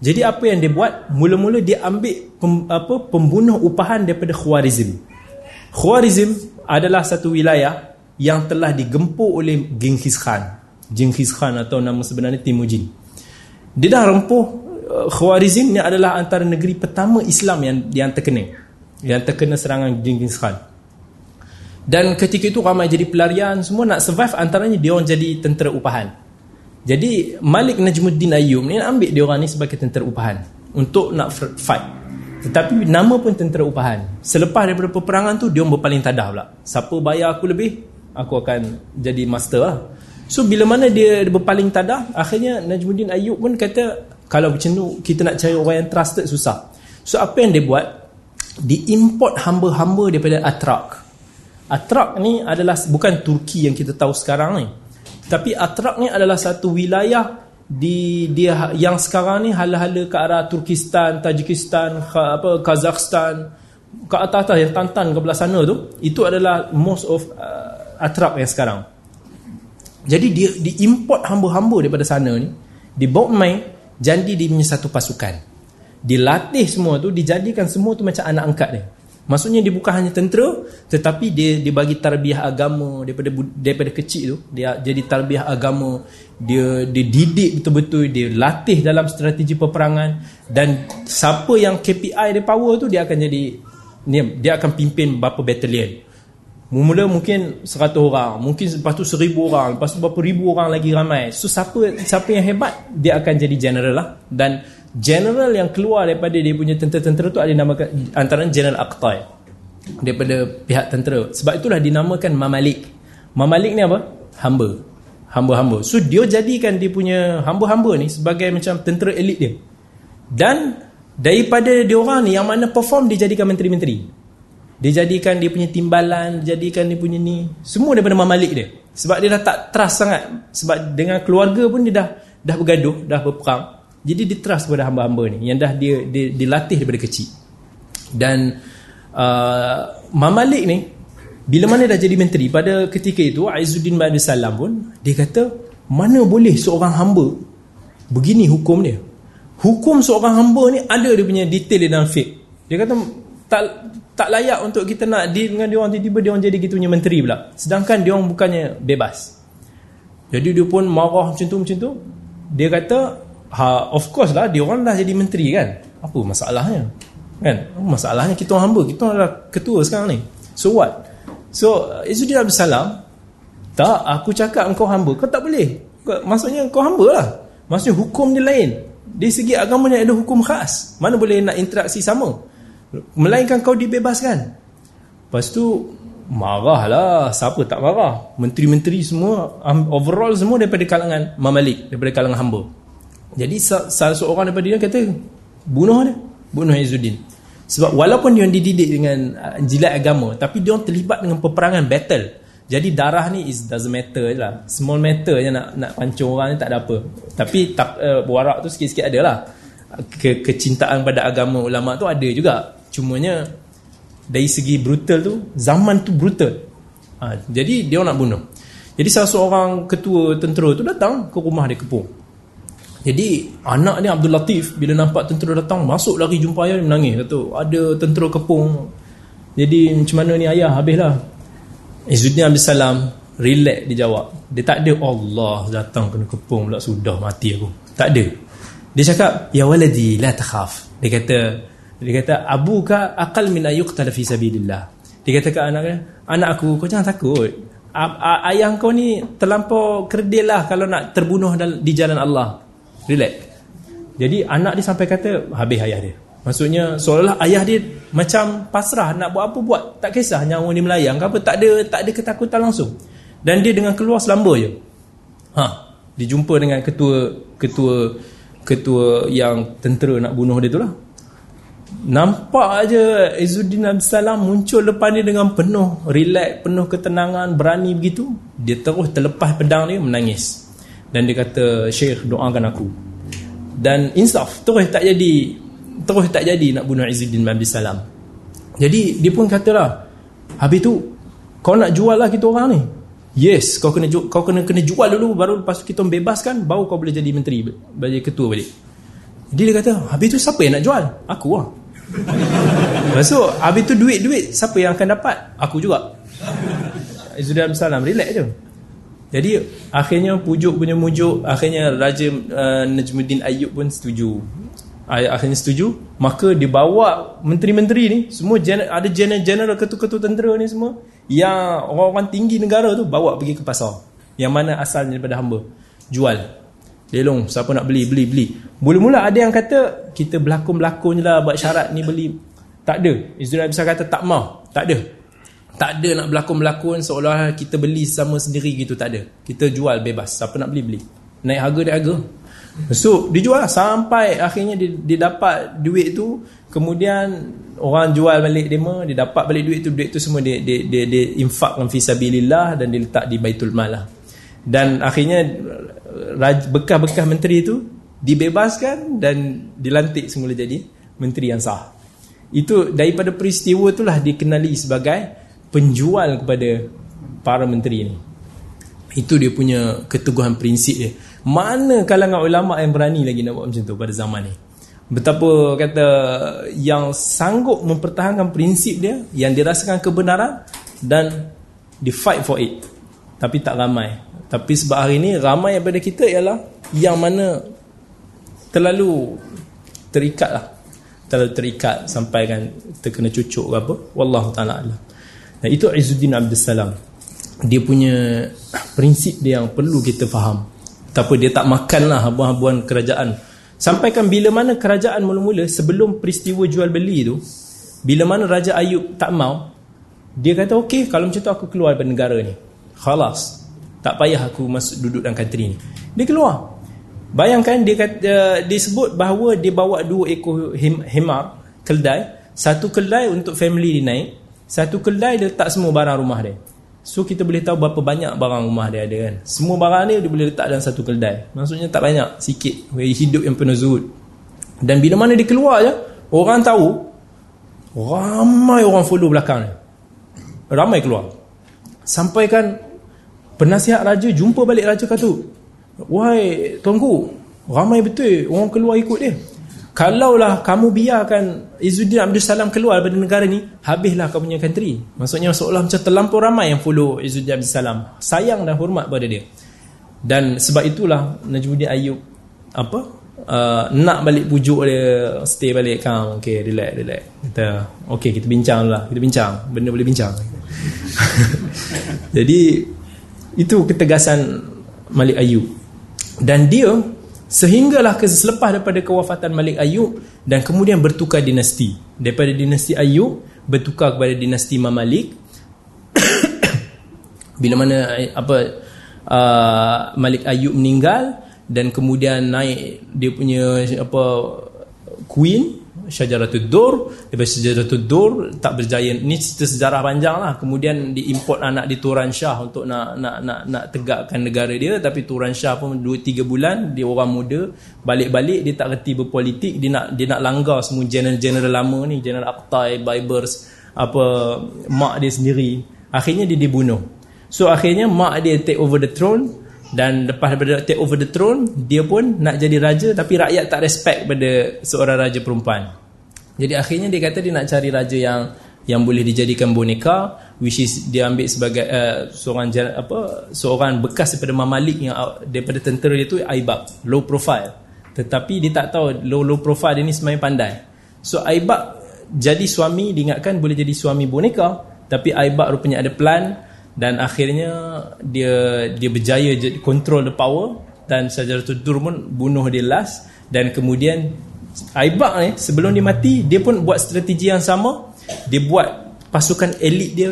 Jadi apa yang dia buat mula-mula dia ambil pem, apa pembunuh upahan daripada Khwarizm. Khwarizm adalah satu wilayah yang telah digempur oleh Genghis Khan. Genghis Khan atau nama sebenarnya Timujin. Dia dah rempuh Khawarizm ni adalah antara negeri pertama Islam yang yang terkena. Yang terkena serangan Genghis Khan. Dan ketika itu ramai jadi pelarian semua nak survive antaranya dia orang jadi tentera upahan. Jadi Malik Najmuddin Ayyub ni ambil dia orang ni sebagai tentera upahan untuk nak fight. Tetapi nama pun tentera upahan. Selepas daripada peperangan tu dia orang berpaling tadah pula. Siapa bayar aku lebih aku akan jadi master lah. So bila mana dia berpaling tadah Akhirnya Najmuddin Ayub pun kata Kalau macam tu kita nak cari orang yang trusted susah. So apa yang dia buat? Diimport hamba-hamba daripada Atrak. Atrak ni adalah bukan Turki yang kita tahu sekarang ni. Tapi Atrak ni adalah satu wilayah di dia yang sekarang ni hala-hala ke arah Turkistan, Tajikistan, apa Kazakhstan, ke atas-atas yang tantan ke belah sana tu, itu adalah most of uh, Atrak yang sekarang. Jadi dia diimport hamba-hamba daripada sana ni, dibawa main jadi dia punya satu pasukan. Dilatih semua tu, dijadikan semua tu macam anak angkat dia. Maksudnya dia bukan hanya tentera tetapi dia dibagi tarbiyah agama daripada daripada kecil tu dia jadi tarbiyah agama dia dia didik betul-betul dia latih dalam strategi peperangan dan siapa yang KPI dia power tu dia akan jadi dia akan pimpin berapa battalion Mula mungkin 100 orang, mungkin lepas tu 1000 orang, lepas tu berapa ribu orang lagi ramai. So siapa siapa yang hebat, dia akan jadi general lah. Dan general yang keluar daripada dia punya tentera-tentera tu ada dinamakan antara General Aqtai daripada pihak tentera. Sebab itulah dinamakan Mamalik. Mamalik ni apa? Hamba. Hamba-hamba. So dia jadikan dia punya hamba-hamba ni sebagai macam tentera elit dia. Dan daripada dia orang ni yang mana perform dia jadikan menteri-menteri. Dia jadikan dia punya timbalan, jadikan dia punya ni, semua daripada mamalik dia. Sebab dia dah tak trust sangat. Sebab dengan keluarga pun dia dah dah bergaduh, dah berperang. Jadi dia trust kepada hamba-hamba ni yang dah dia, dilatih daripada kecil. Dan uh, mamalik ni bila mana dah jadi menteri pada ketika itu Aizuddin bin Salam pun dia kata mana boleh seorang hamba begini hukum dia. Hukum seorang hamba ni ada dia punya detail dia dalam fiqh. Dia kata tak tak layak untuk kita nak deal dengan dia orang tiba-tiba dia orang jadi gitu punya menteri pula. Sedangkan dia orang bukannya bebas. Jadi dia pun marah macam tu macam tu. Dia kata, ha of course lah dia orang dah jadi menteri kan. Apa masalahnya? Kan? Apa masalahnya kita orang hamba, kita orang dah ketua sekarang ni. So what? So Izzuddin Abdul Salam tak aku cakap engkau hamba, kau tak boleh. Maksudnya kau hamba lah. Maksudnya hukum dia lain. Di segi agama ni ada hukum khas. Mana boleh nak interaksi sama? Melainkan kau dibebaskan. Lepas tu Marahlah. Siapa tak marah? Menteri-menteri semua um, Overall semua daripada kalangan Mamalik Daripada kalangan hamba. Jadi salah seorang daripada dia kata Bunuh dia. Bunuh Izzuddin Sebab walaupun dia dididik dengan uh, Jilat agama Tapi dia terlibat dengan peperangan battle. Jadi darah ni is doesn't matter je lah. Small matter je nak, nak pancung orang ni tak ada apa. Tapi tak, uh, warak tu sikit-sikit ada lah. Ke, kecintaan pada agama ulama tu ada juga Cumanya dari segi brutal tu zaman tu brutal. Ha, jadi dia nak bunuh. Jadi salah seorang ketua tentera tu datang ke rumah dia kepung. Jadi anak dia Abdul Latif bila nampak tentera datang masuk lari jumpa ayah dia menangis kata ada tentera kepung. Jadi macam mana ni ayah habislah. Izzuddin Abdul Salam relax dia jawab. Dia tak ada Allah datang kena kepung pula sudah mati aku. Tak ada. Dia cakap ya waladi la takhaf. Dia kata dia kata abu ka aqal min ayuqtal fi sabilillah. Dia kata ke anak dia, anak aku kau jangan takut. Ayah kau ni terlampau kerdil lah kalau nak terbunuh di jalan Allah. Relax. Jadi anak dia sampai kata habis ayah dia. Maksudnya seolah-olah ayah dia macam pasrah nak buat apa buat. Tak kisah nyawa ni melayang ke apa. Tak ada, tak ada ketakutan langsung. Dan dia dengan keluar selamba je. Ha, dijumpa dengan ketua ketua ketua yang tentera nak bunuh dia tu lah. Nampak aja Izzuddin Abdul Salam muncul depan dia dengan penuh relax, penuh ketenangan, berani begitu. Dia terus terlepas pedang dia menangis. Dan dia kata, "Syekh, doakan aku." Dan insaf, terus tak jadi terus tak jadi nak bunuh Izzuddin Abdul Salam. Jadi dia pun katalah, "Habis tu kau nak jual lah kita orang ni." Yes, kau kena kau kena kena jual dulu baru lepas kita bebaskan baru kau boleh jadi menteri, jadi ketua balik. Dia, kata, habis tu siapa yang nak jual? Aku lah. Tu Habis tu duit-duit Siapa yang akan dapat? Aku juga. Izzuddin Salam Relax je. Jadi Akhirnya pujuk punya mujuk Akhirnya Raja uh, Najmuddin Ayub pun setuju. Akhirnya setuju. Maka dibawa Menteri-menteri ni Semua gener, ada general ketua-ketua tentera ni semua Yang orang-orang tinggi negara tu Bawa pergi ke pasar. Yang mana asalnya daripada hamba. Jual Lelong siapa nak beli beli beli. Mula-mula ada yang kata kita berlakon-berlakon je lah buat syarat ni beli. Tak ada. Izzuddin Abisar kata tak mau. Tak ada. Tak ada nak berlakon-berlakon seolah kita beli sama sendiri gitu tak ada. Kita jual bebas. Siapa nak beli beli. Naik harga naik harga. So dia jual sampai akhirnya dia, dia dapat duit tu kemudian orang jual balik demo dia dapat balik duit tu duit tu semua dia dia dia, dia infakkan fi sabilillah dan dia letak di baitul mal lah. Dan akhirnya bekas-bekas menteri tu dibebaskan dan dilantik semula jadi menteri yang sah. Itu daripada peristiwa itulah dikenali sebagai penjual kepada para menteri ni. Itu dia punya keteguhan prinsip dia. Mana kalangan ulama yang berani lagi nak buat macam tu pada zaman ni? Betapa kata yang sanggup mempertahankan prinsip dia, yang dirasakan kebenaran dan di fight for it. Tapi tak ramai. Tapi sebab hari ni ramai daripada kita ialah yang mana terlalu terikat lah. Terlalu terikat sampai kan terkena cucuk ke apa. Wallahu ta'ala alam. Dan itu Izzuddin Abdul Salam. Dia punya prinsip dia yang perlu kita faham. Tapi dia tak makanlah habuan-habuan kerajaan. Sampaikan bila mana kerajaan mula-mula sebelum peristiwa jual beli tu, bila mana Raja Ayub tak mau, dia kata okey kalau macam tu aku keluar dari negara ni. Khalas. Tak payah aku masuk duduk dalam country ni. Dia keluar. Bayangkan dia kata dia sebut bahawa dia bawa dua ekor himar keldai, satu keldai untuk family dia naik, satu keldai dia letak semua barang rumah dia. So kita boleh tahu berapa banyak barang rumah dia ada kan? Semua barang ni dia boleh letak dalam satu kedai Maksudnya tak banyak, sikit. Hidup yang penuh zuhud. Dan bila mana dia keluar je Orang tahu Ramai orang follow belakang ni Ramai keluar. Sampai kan Penasihat raja jumpa balik raja kata Wahai tuanku Ramai betul orang keluar ikut dia. Kalaulah kamu biarkan Izzuddin Abdul Salam keluar dari negara ni Habislah kau punya country. Maksudnya seolah macam terlampau ramai yang follow Izzuddin Abdul Salam. Sayang dan hormat pada dia. Dan sebab itulah Najmuddin Ayub Apa uh, Nak balik pujuk dia Stay balik kau Okay relax relax. Kita, Okay kita bincang lah Kita bincang. Benda boleh bincang. Jadi Itu ketegasan Malik Ayub Dan dia Sehinggalah selepas daripada kewafatan Malik Ayub dan kemudian bertukar dinasti. Daripada dinasti Ayub bertukar kepada dinasti Mamalik. Bila mana apa uh, Malik Ayub meninggal dan kemudian naik dia punya apa queen Syajaratul Dur Daripada Syajaratul Dur Tak berjaya. Ini cerita sejarah panjang lah. Kemudian diimport anak di Turan Shah Untuk nak nak nak nak tegakkan negara dia. Tapi Turan Shah pun 2-3 bulan Dia orang muda Balik-balik dia tak reti berpolitik Dia nak dia nak langgar semua general-general lama ni. General Akhtai, Bibers Apa Mak dia sendiri. Akhirnya dia dibunuh. So akhirnya mak dia take over the throne dan lepas daripada take over the throne dia pun nak jadi raja tapi rakyat tak respect pada seorang raja perempuan. Jadi akhirnya dia kata dia nak cari raja yang yang boleh dijadikan boneka which is dia ambil sebagai uh, seorang apa seorang bekas daripada mamalik yang daripada tentera dia tu Aibak low profile. Tetapi dia tak tahu low low profile dia ni sebenarnya pandai. So Aibak jadi suami diingatkan boleh jadi suami boneka tapi Aibak rupanya ada plan dan akhirnya dia dia berjaya control the power dan Sajaratul Dur pun bunuh dia last. Dan kemudian Aibak ni sebelum dia mati dia pun buat strategi yang sama. Dia buat pasukan elit dia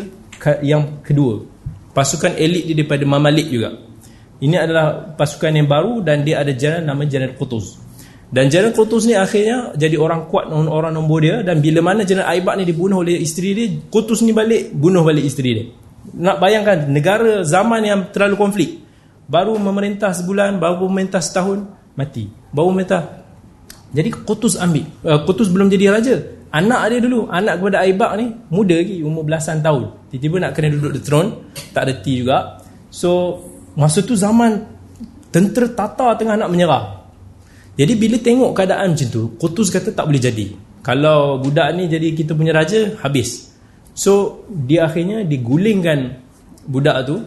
yang kedua. Pasukan elit dia daripada Mamalik juga. Ini adalah pasukan yang baru dan dia ada jalan nama Jalan Qutuz. Dan Jalan Qutuz ni akhirnya jadi orang kuat orang nombor dia. Dan bila mana Jalan Aibak ni dibunuh oleh isteri dia Qutuz ni balik bunuh balik isteri dia nak bayangkan negara zaman yang terlalu konflik baru memerintah sebulan baru memerintah setahun mati. Baru memerintah. Jadi Qutus ambil. Uh, Qutus belum jadi raja. Anak dia dulu anak kepada Aibak ni muda lagi umur belasan tahun. Tiba-tiba nak kena duduk di throne tak reti juga. So masa tu zaman tentera Tata tengah nak menyerah. Jadi bila tengok keadaan macam tu Qutus kata tak boleh jadi. Kalau budak ni jadi kita punya raja habis So dia akhirnya digulingkan budak tu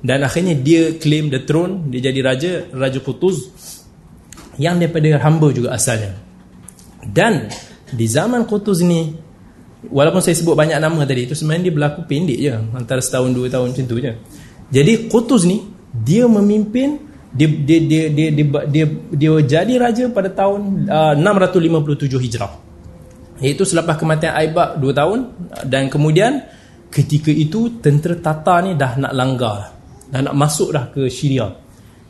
dan akhirnya dia claim the throne, dia jadi raja, Raja Qutuz yang daripada hamba juga asalnya. Dan di zaman Qutuz ni walaupun saya sebut banyak nama tadi itu sebenarnya dia berlaku pendek je antara setahun dua tahun macam tu je. Jadi Qutuz ni dia memimpin dia dia dia dia dia, dia, dia, dia jadi raja pada tahun uh, 657 Hijrah. Iaitu selepas kematian Aibak 2 tahun dan kemudian ketika itu tentera Tatar ni dah nak langgar dah nak masuk dah ke Syria.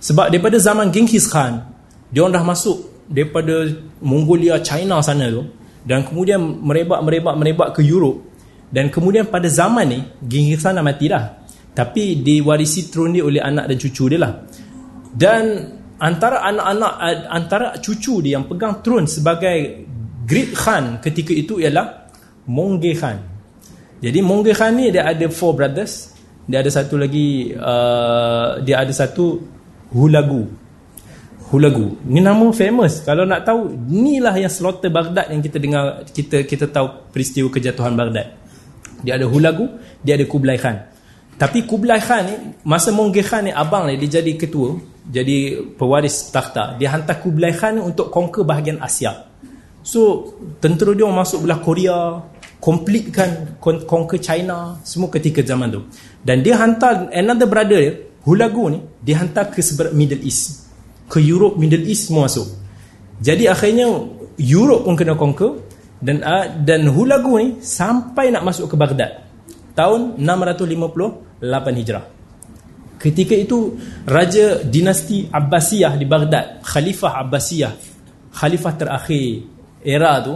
Sebab daripada zaman Genghis Khan dia orang dah masuk daripada Mongolia China sana tu dan kemudian merebak merebak merebak ke Europe. Dan kemudian pada zaman ni Genghis Khan dah mati dah. Tapi diwarisi tron dia oleh anak dan cucu dia lah. Dan antara anak-anak antara cucu dia yang pegang tron sebagai Great Khan ketika itu ialah Mongge Khan jadi Mongge Khan ni dia ada four brothers dia ada satu lagi uh, dia ada satu Hulagu Hulagu. Ni nama famous. Kalau nak tahu, inilah yang slaughter Baghdad yang kita dengar kita kita tahu peristiwa kejatuhan Baghdad. Dia ada Hulagu, dia ada Kublai Khan. Tapi Kublai Khan ni masa Monggeh Khan ni abang ni dia jadi ketua, jadi pewaris takhta. Dia hantar Kublai Khan ni untuk conquer bahagian Asia. So, tentera dia masuk belah Korea, completekan conquer China semua ketika zaman tu. Dan dia hantar another brother dia, Hulagu ni, dia hantar ke Middle East ke Europe, Middle East semua masuk. Jadi akhirnya Europe pun kena conquer dan uh, dan Hulagu ni sampai nak masuk ke Baghdad tahun 658 Hijrah. Ketika itu raja dinasti Abbasiyah di Baghdad, Khalifah Abbasiyah, khalifah terakhir era tu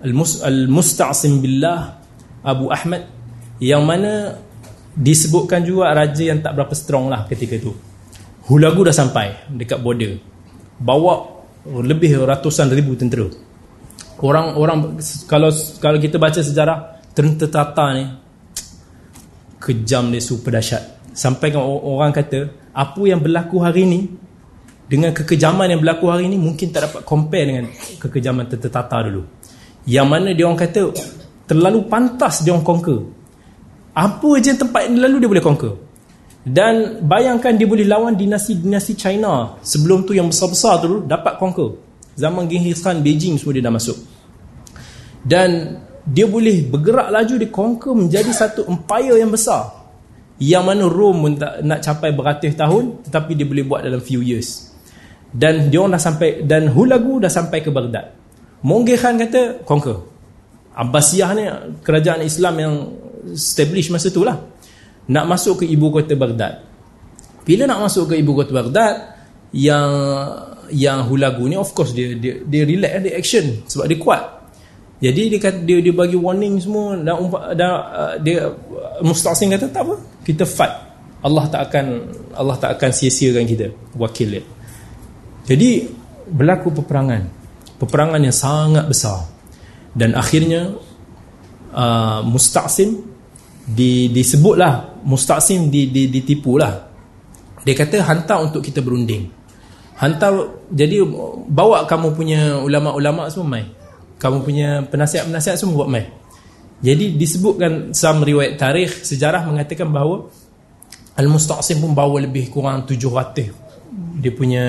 Al-Musta'sim Billah Abu Ahmad yang mana disebutkan juga raja yang tak berapa strong lah ketika itu. Hulagu dah sampai dekat border. Bawa lebih ratusan ribu tentera. Orang-orang kalau kalau kita baca sejarah tentera Tatar ni kejam dia super dahsyat. Sampai orang kata apa yang berlaku hari ni dengan kekejaman yang berlaku hari ni mungkin tak dapat compare dengan kekejaman tentera Tatar dulu. Yang mana dia orang kata terlalu pantas dia orang conquer. Apa je tempat yang lalu dia boleh conquer. Dan bayangkan dia boleh lawan dinasti-dinasti China sebelum tu yang besar-besar tu dapat conquer. Zaman Genghis Khan, Beijing semua dia dah masuk. Dan dia boleh bergerak laju di conquer menjadi satu empire yang besar. Yang mana Rome nak capai beratus tahun tetapi dia boleh buat dalam few years. Dan dia dah sampai dan Hulagu dah sampai ke Baghdad. Monggeh Khan kata conquer. Abbasiyah ni kerajaan Islam yang establish masa tu lah nak masuk ke ibu kota Baghdad. Bila nak masuk ke ibu kota Baghdad, yang yang Hulagu ni of course dia dia dia relax dia action sebab dia kuat. Jadi dia kata dia dia bagi warning semua dan dan uh, dia uh, Musta'sim kata tak apa, kita fight. Allah tak akan Allah tak akan sia-siakan kita wakil dia. Jadi berlaku peperangan. Peperangan yang sangat besar. Dan akhirnya uh, Musta'sim di disebutlah Mustaqsim di, di, ditipu lah dia kata hantar untuk kita berunding. Hantar jadi bawa kamu punya ulama-ulama semua mai. Kamu punya penasihat-penasihat semua buat mai. Jadi disebutkan some riwayat tarikh sejarah mengatakan bahawa Al-Mustaqsim pun bawa lebih kurang 700 dia punya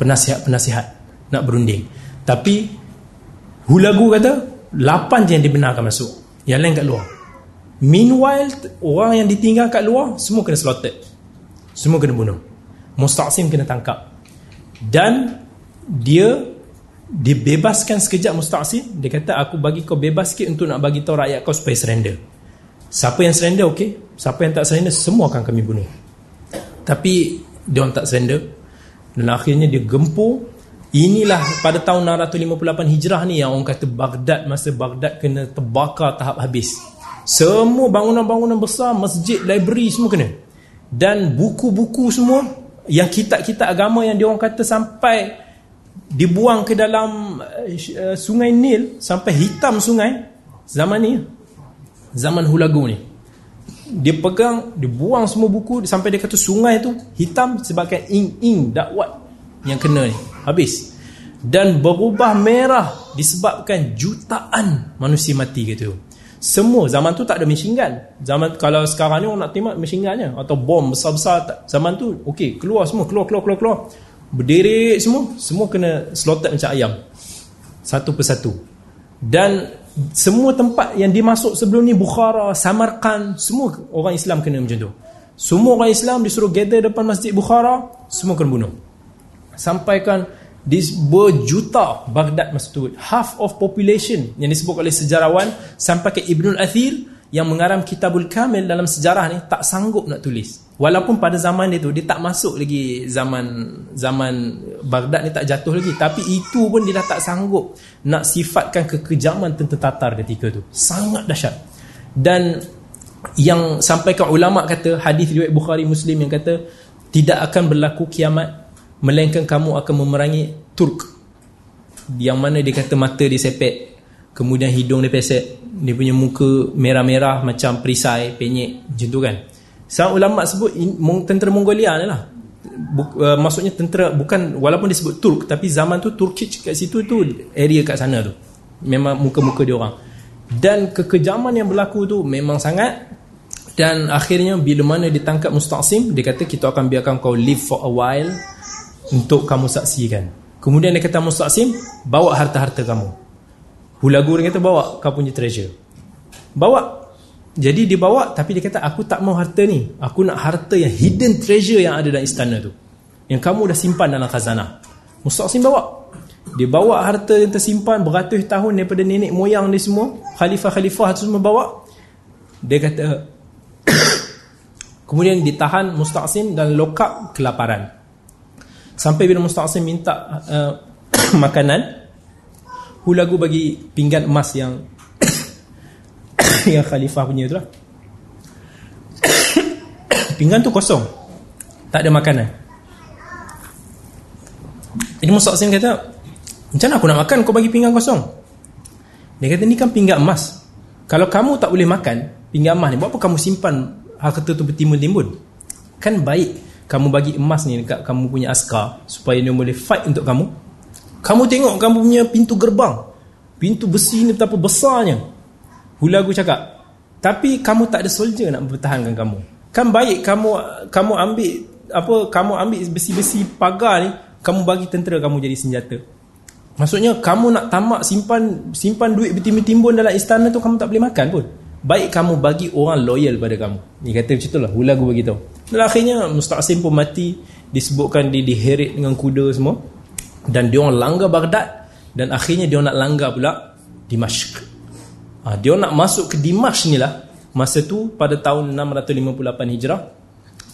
penasihat-penasihat nak berunding tapi Hulagu kata 8 je yang dibenarkan masuk yang lain kat luar Meanwhile orang yang ditinggal kat luar semua kena slaughtered. Semua kena bunuh. Mustaqsim kena tangkap. Dan dia dibebaskan sekejap Mustaqsim, dia kata aku bagi kau bebas sikit untuk nak bagi tahu rakyat kau supaya surrender. Siapa yang surrender okey, siapa yang tak surrender semua akan kami bunuh. Tapi dia orang tak surrender dan akhirnya dia gempur Inilah pada tahun 658 Hijrah ni yang orang kata Baghdad masa Baghdad kena terbakar tahap habis. Semua bangunan-bangunan besar, masjid, library semua kena. Dan buku-buku semua yang kitab-kitab agama yang dia orang kata sampai dibuang ke dalam uh, sungai Nil sampai hitam sungai zaman ni zaman Hulagu ni dia pegang dia buang semua buku sampai dia kata sungai tu hitam sebabkan ing-ing dakwat yang kena ni habis dan berubah merah disebabkan jutaan manusia mati gitu semua zaman tu tak ada machine gun. Zaman kalau sekarang ni orang nak tembak machine gunnya atau bom besar-besar. Zaman tu okey, keluar semua, keluar keluar keluar keluar. Berdiri semua, semua kena slaughter macam ayam. Satu persatu. Dan semua tempat yang dimasuk sebelum ni Bukhara, Samarkand, semua orang Islam kena macam tu. Semua orang Islam disuruh gather depan Masjid Bukhara, semua kena bunuh. Sampaikan di berjuta Baghdad masa tu half of population yang disebut oleh sejarawan sampai ke Ibnul Athir yang mengarang Kitabul Kamil dalam sejarah ni tak sanggup nak tulis. Walaupun pada zaman dia tu dia tak masuk lagi zaman zaman Baghdad ni tak jatuh lagi. Tapi itu pun dia dah tak sanggup nak sifatkan kekejaman tentera Tatar ketika tu. Sangat dahsyat. Dan yang sampaikan ulama kata hadis riwayat Bukhari Muslim yang kata tidak akan berlaku kiamat melainkan kamu akan memerangi Turk. Yang mana dia kata mata dia sepet kemudian hidung dia pesek dia punya muka merah-merah macam perisai penyek macam tu kan Sang ulama sebut tentera Mongolia ni lah. Buk, uh, maksudnya tentera bukan walaupun disebut Turk tapi zaman tu Turkic kat situ tu area kat sana tu. Memang muka-muka dia orang. Dan kekejaman yang berlaku tu memang sangat dan akhirnya bila mana ditangkap Mustaqsim dia kata kita akan biarkan kau live for a while untuk kamu saksikan. Kemudian dia kata Mustaqsim bawa harta-harta kamu. Hulagu dia kata bawa kau punya treasure. Bawa jadi dia bawa tapi dia kata aku tak mau harta ni. Aku nak harta yang hidden treasure yang ada dalam istana tu. Yang kamu dah simpan dalam khazanah. Mustaqsim bawa. Dia bawa harta yang tersimpan beratus tahun daripada nenek moyang dia semua. Khalifah-khalifah tu semua bawa. Dia kata kemudian ditahan Mustaqsim dan lokap kelaparan. Sampai bila Mustaqsim minta uh, makanan Hulagu bagi pinggan emas yang yang khalifah punya tu lah. Pinggan tu kosong. Tak ada makanan. Jadi Musa Qasim kata macam mana aku nak makan? Kau bagi pinggan kosong. Dia kata ni kan pinggan emas. Kalau kamu tak boleh makan pinggan emas ni buat apa kamu simpan harta tu bertimbun-timbun? Kan baik kamu bagi emas ni dekat kamu punya askar supaya dia boleh fight untuk kamu kamu tengok kamu punya pintu gerbang. Pintu besi ni betapa besarnya. Hulagu cakap Tapi kamu tak ada soldier nak mempertahankan kamu. Kan baik kamu kamu ambil apa kamu ambil besi-besi pagar ni kamu bagi tentera kamu jadi senjata. Maksudnya kamu nak tamak simpan simpan duit bertimbun-timbun dalam istana tu kamu tak boleh makan pun. Baik kamu bagi orang loyal pada kamu. Ni kata macam itulah hulagu bagi tahu. Dan akhirnya Mustaqsim pun mati. Disebutkan dia diheret dengan kuda semua dan dia orang langgar Baghdad dan akhirnya dia nak langgar pula Dimashq. Ha, Dia nak masuk ke Dimash ni lah Masa tu pada tahun 658 Hijrah.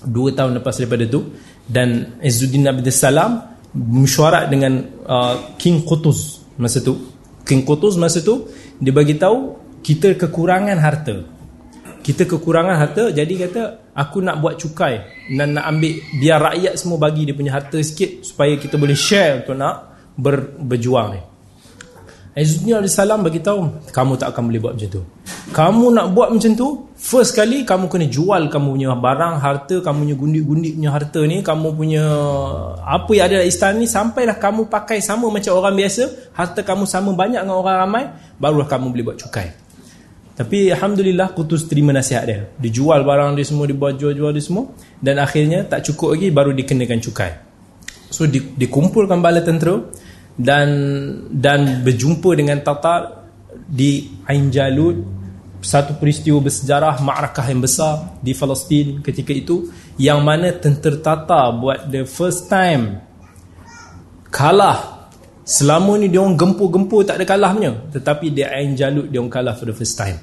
Dua tahun lepas daripada tu. Dan Izzuddin Abdul Salam Mesyuarat dengan uh, King Qutuz Masa tu. King Qutuz masa tu Dia bagi tahu Kita kekurangan harta kita kekurangan harta jadi kata aku nak buat cukai. Dan nak ambil biar rakyat semua bagi dia punya harta sikit supaya kita boleh share untuk nak ber, berjuang ni. Izzuddin AS beritahu kamu tak akan boleh buat macam tu. Kamu nak buat macam tu first kali kamu kena jual kamu punya barang harta kamu punya gundik-gundik punya harta ni kamu punya apa yang ada dalam istana ni sampailah kamu pakai sama macam orang biasa harta kamu sama banyak dengan orang ramai barulah kamu boleh buat cukai tapi Alhamdulillah Kutus terima nasihat dia. Dia jual barang dia semua Dia buat jual-jual dia semua Dan akhirnya tak cukup lagi Baru dikenakan cukai. So dikumpulkan bala tentera dan dan berjumpa dengan Tatar di Ain Jalut satu peristiwa bersejarah ma'rakah yang besar di Palestin ketika itu yang mana tentera Tatar buat the first time kalah selama ni dia orang gempur-gempur tak ada kalahnya. Tetapi di Ain Jalut dia orang kalah for the first time.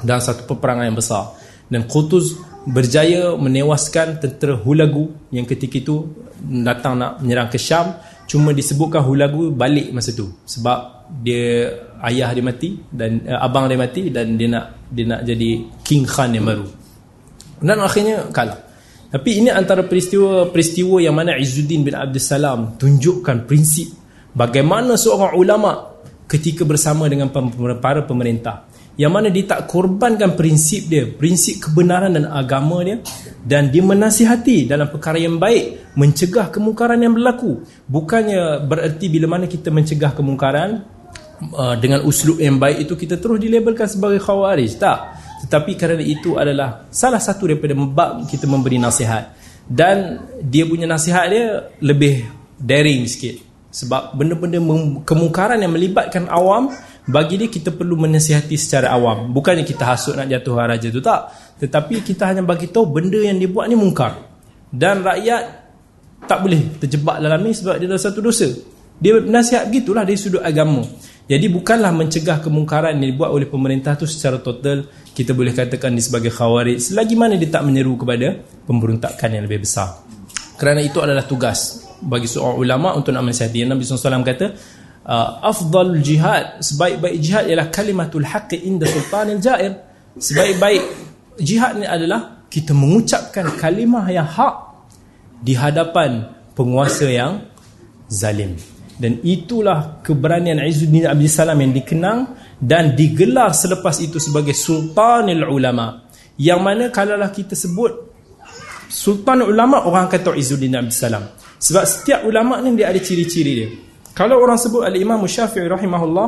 Dalam satu peperangan yang besar. Dan Qutuz berjaya menewaskan tentera Hulagu yang ketika itu datang nak menyerang ke Syam. Cuma disebutkan hulagu balik masa tu. Sebab dia ayah dia mati dan uh, abang dia mati dan dia nak dia nak jadi king khan yang baru. Dan akhirnya kalah. Tapi ini antara peristiwa-peristiwa yang mana Izzuddin bin Abdul Salam tunjukkan prinsip bagaimana seorang ulama ketika bersama dengan para pemerintah? Yang mana dia tak korbankan prinsip dia prinsip kebenaran dan agama dia dan dia menasihati dalam perkara yang baik mencegah kemungkaran yang berlaku. Bukannya bererti bila mana kita mencegah kemungkaran uh, dengan uslub yang baik itu kita terus dilabelkan sebagai khawarij. Tak. Tetapi kerana itu adalah salah satu daripada bab kita memberi nasihat. Dan dia punya nasihat dia lebih daring sikit sebab benda-benda kemungkaran yang melibatkan awam bagi dia kita perlu menasihati secara awam. Bukannya kita hasut nak jatuh raja tu tak. Tetapi kita hanya bagi tahu benda yang dia buat ni mungkar. Dan rakyat tak boleh terjebak dalam ni sebab dia adalah satu dosa. Dia nasihat gitulah dari sudut agama. Jadi bukanlah mencegah kemungkaran yang dibuat oleh pemerintah tu secara total kita boleh katakan dia sebagai khawarij selagi mana dia tak menyeru kepada pemberontakan yang lebih besar. Kerana itu adalah tugas bagi seorang ulama untuk nak menasihati. Nabi SAW kata uh, afdal jihad sebaik-baik jihad ialah kalimatul haqqi inda sultanil jair. Sebaik-baik jihad ni adalah kita mengucapkan kalimah yang hak di hadapan penguasa yang zalim. Dan itulah keberanian Izzuddin Abdul Salam yang dikenang dan digelar selepas itu sebagai sultanil ulama. Yang mana kalaulah kita sebut sultan ulama orang kata Izzuddin Abdul Salam sebab setiap ulama ni dia ada ciri-ciri dia. Kalau orang sebut al-Imam Syafi'i rahimahullah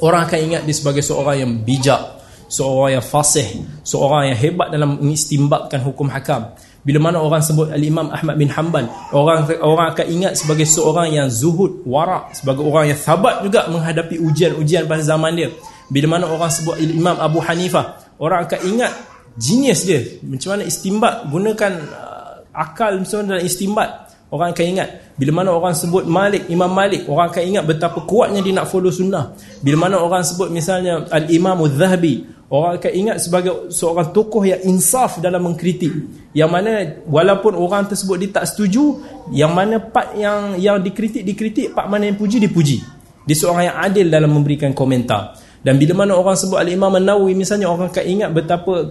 orang akan ingat dia sebagai seorang yang bijak seorang yang fasih seorang yang hebat dalam mengistimbatkan hukum hakam. Bila mana orang sebut al-Imam Ahmad bin Hanbal orang orang akan ingat sebagai seorang yang zuhud warak sebagai orang yang sabat juga menghadapi ujian-ujian pada zaman dia. Bila mana orang sebut Imam Abu Hanifah orang akan ingat genius dia. Macam mana istimbat gunakan uh, akal misalnya dalam istimbat Orang akan ingat bila mana orang sebut Malik, Imam Malik, orang akan ingat betapa kuatnya dia nak follow sunnah. Bila mana orang sebut misalnya Al-Imam Al-Zahabi, orang akan ingat sebagai seorang tokoh yang insaf dalam mengkritik. Yang mana walaupun orang tersebut dia tak setuju, yang mana part yang yang dikritik dikritik, part mana yang puji dipuji. Dia seorang yang adil dalam memberikan komentar. Dan bila mana orang sebut Al-Imam An-Nawawi misalnya orang akan ingat betapa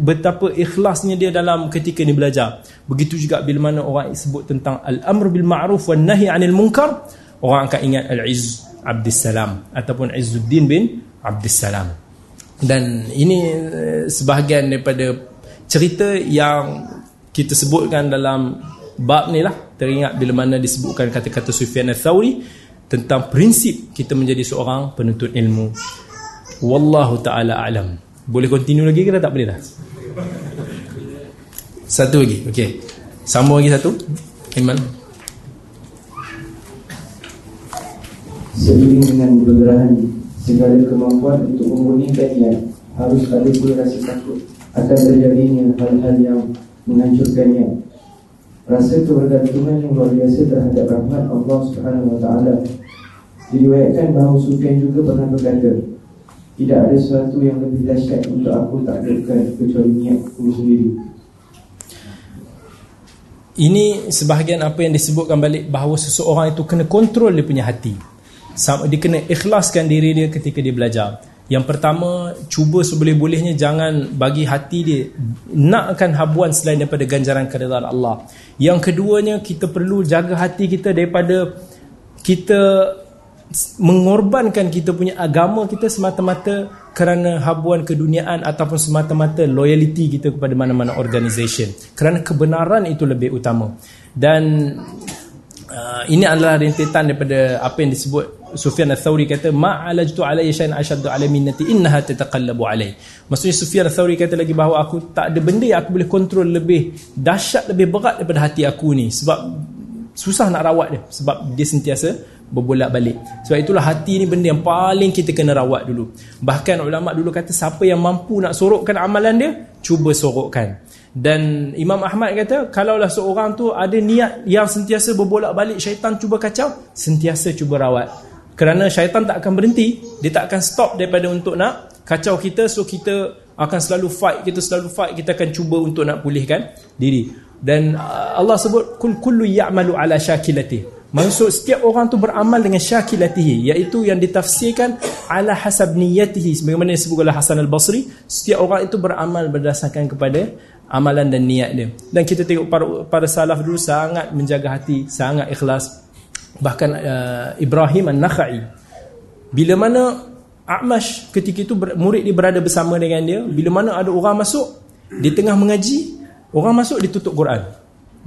betapa ikhlasnya dia dalam ketika dia belajar. Begitu juga bila mana orang sebut tentang Al-Amr bil Ma'ruf wan Nahi 'anil Munkar, orang akan ingat Al-Izz Abdul Salam ataupun Izzuddin bin Abdul Salam. Dan ini eh, sebahagian daripada cerita yang kita sebutkan dalam bab ni lah. Teringat bila mana disebutkan kata-kata Sufyan al-Thawri tentang prinsip kita menjadi seorang penuntut ilmu. Wallahu taala alam. Boleh continue lagi ke tak boleh dah? Satu lagi. Okey. Sambung lagi satu. Iman. Seiring dengan bergerahan segala kemampuan untuk memurnikannya harus ada pula rasa takut akan terjadinya hal-hal yang menghancurkannya rasa kebergantungan yang luar biasa terhadap rahmat Allah Subhanahu Taala. Diriwayatkan bahawa Sufyan juga pernah berkata, tidak ada sesuatu yang lebih dahsyat untuk aku tak lakukan kecuali niatku sendiri. Ini sebahagian apa yang disebutkan balik bahawa seseorang itu kena kontrol dia punya hati. Dia kena ikhlaskan diri dia ketika dia belajar. Yang pertama, cuba seboleh-bolehnya jangan bagi hati dia nakkan habuan selain daripada ganjaran keridhaan Allah. Yang keduanya, kita perlu jaga hati kita daripada kita mengorbankan kita punya agama kita semata-mata kerana habuan keduniaan ataupun semata-mata loyalty kita kepada mana-mana organisation. Kerana kebenaran itu lebih utama. Dan uh, ini adalah rintitan daripada apa yang disebut Sufyan al-Thawri kata ma'alajtu alayya shay'an ashaddu alay minnati innaha tataqallabu alay. Maksudnya Sufyan al-Thawri kata lagi bahawa aku tak ada benda yang aku boleh kontrol lebih dahsyat lebih berat daripada hati aku ni sebab susah nak rawat dia sebab dia sentiasa berbolak-balik. Sebab itulah hati ni benda yang paling kita kena rawat dulu. Bahkan ulama dulu kata siapa yang mampu nak sorokkan amalan dia, cuba sorokkan. Dan Imam Ahmad kata kalaulah seorang tu ada niat yang sentiasa berbolak-balik syaitan cuba kacau, sentiasa cuba rawat kerana syaitan tak akan berhenti dia tak akan stop daripada untuk nak kacau kita so kita akan selalu fight kita selalu fight kita akan cuba untuk nak pulihkan diri. Dan uh, Allah sebut kul kullu ya'malu ala syakilati maksud setiap orang tu beramal dengan syakilatihi iaitu yang ditafsirkan ala hasab niyatihi. Sebagaimana disebut oleh Hasan al-Basri setiap orang itu beramal berdasarkan kepada amalan dan niat dia. Dan kita tengok para, para salaf dulu sangat menjaga hati sangat ikhlas bahkan uh, Ibrahim An-Nakhai bila mana A'mash ketika itu murid dia berada bersama dengan dia bila mana ada orang masuk di tengah mengaji orang masuk dia tutup Quran.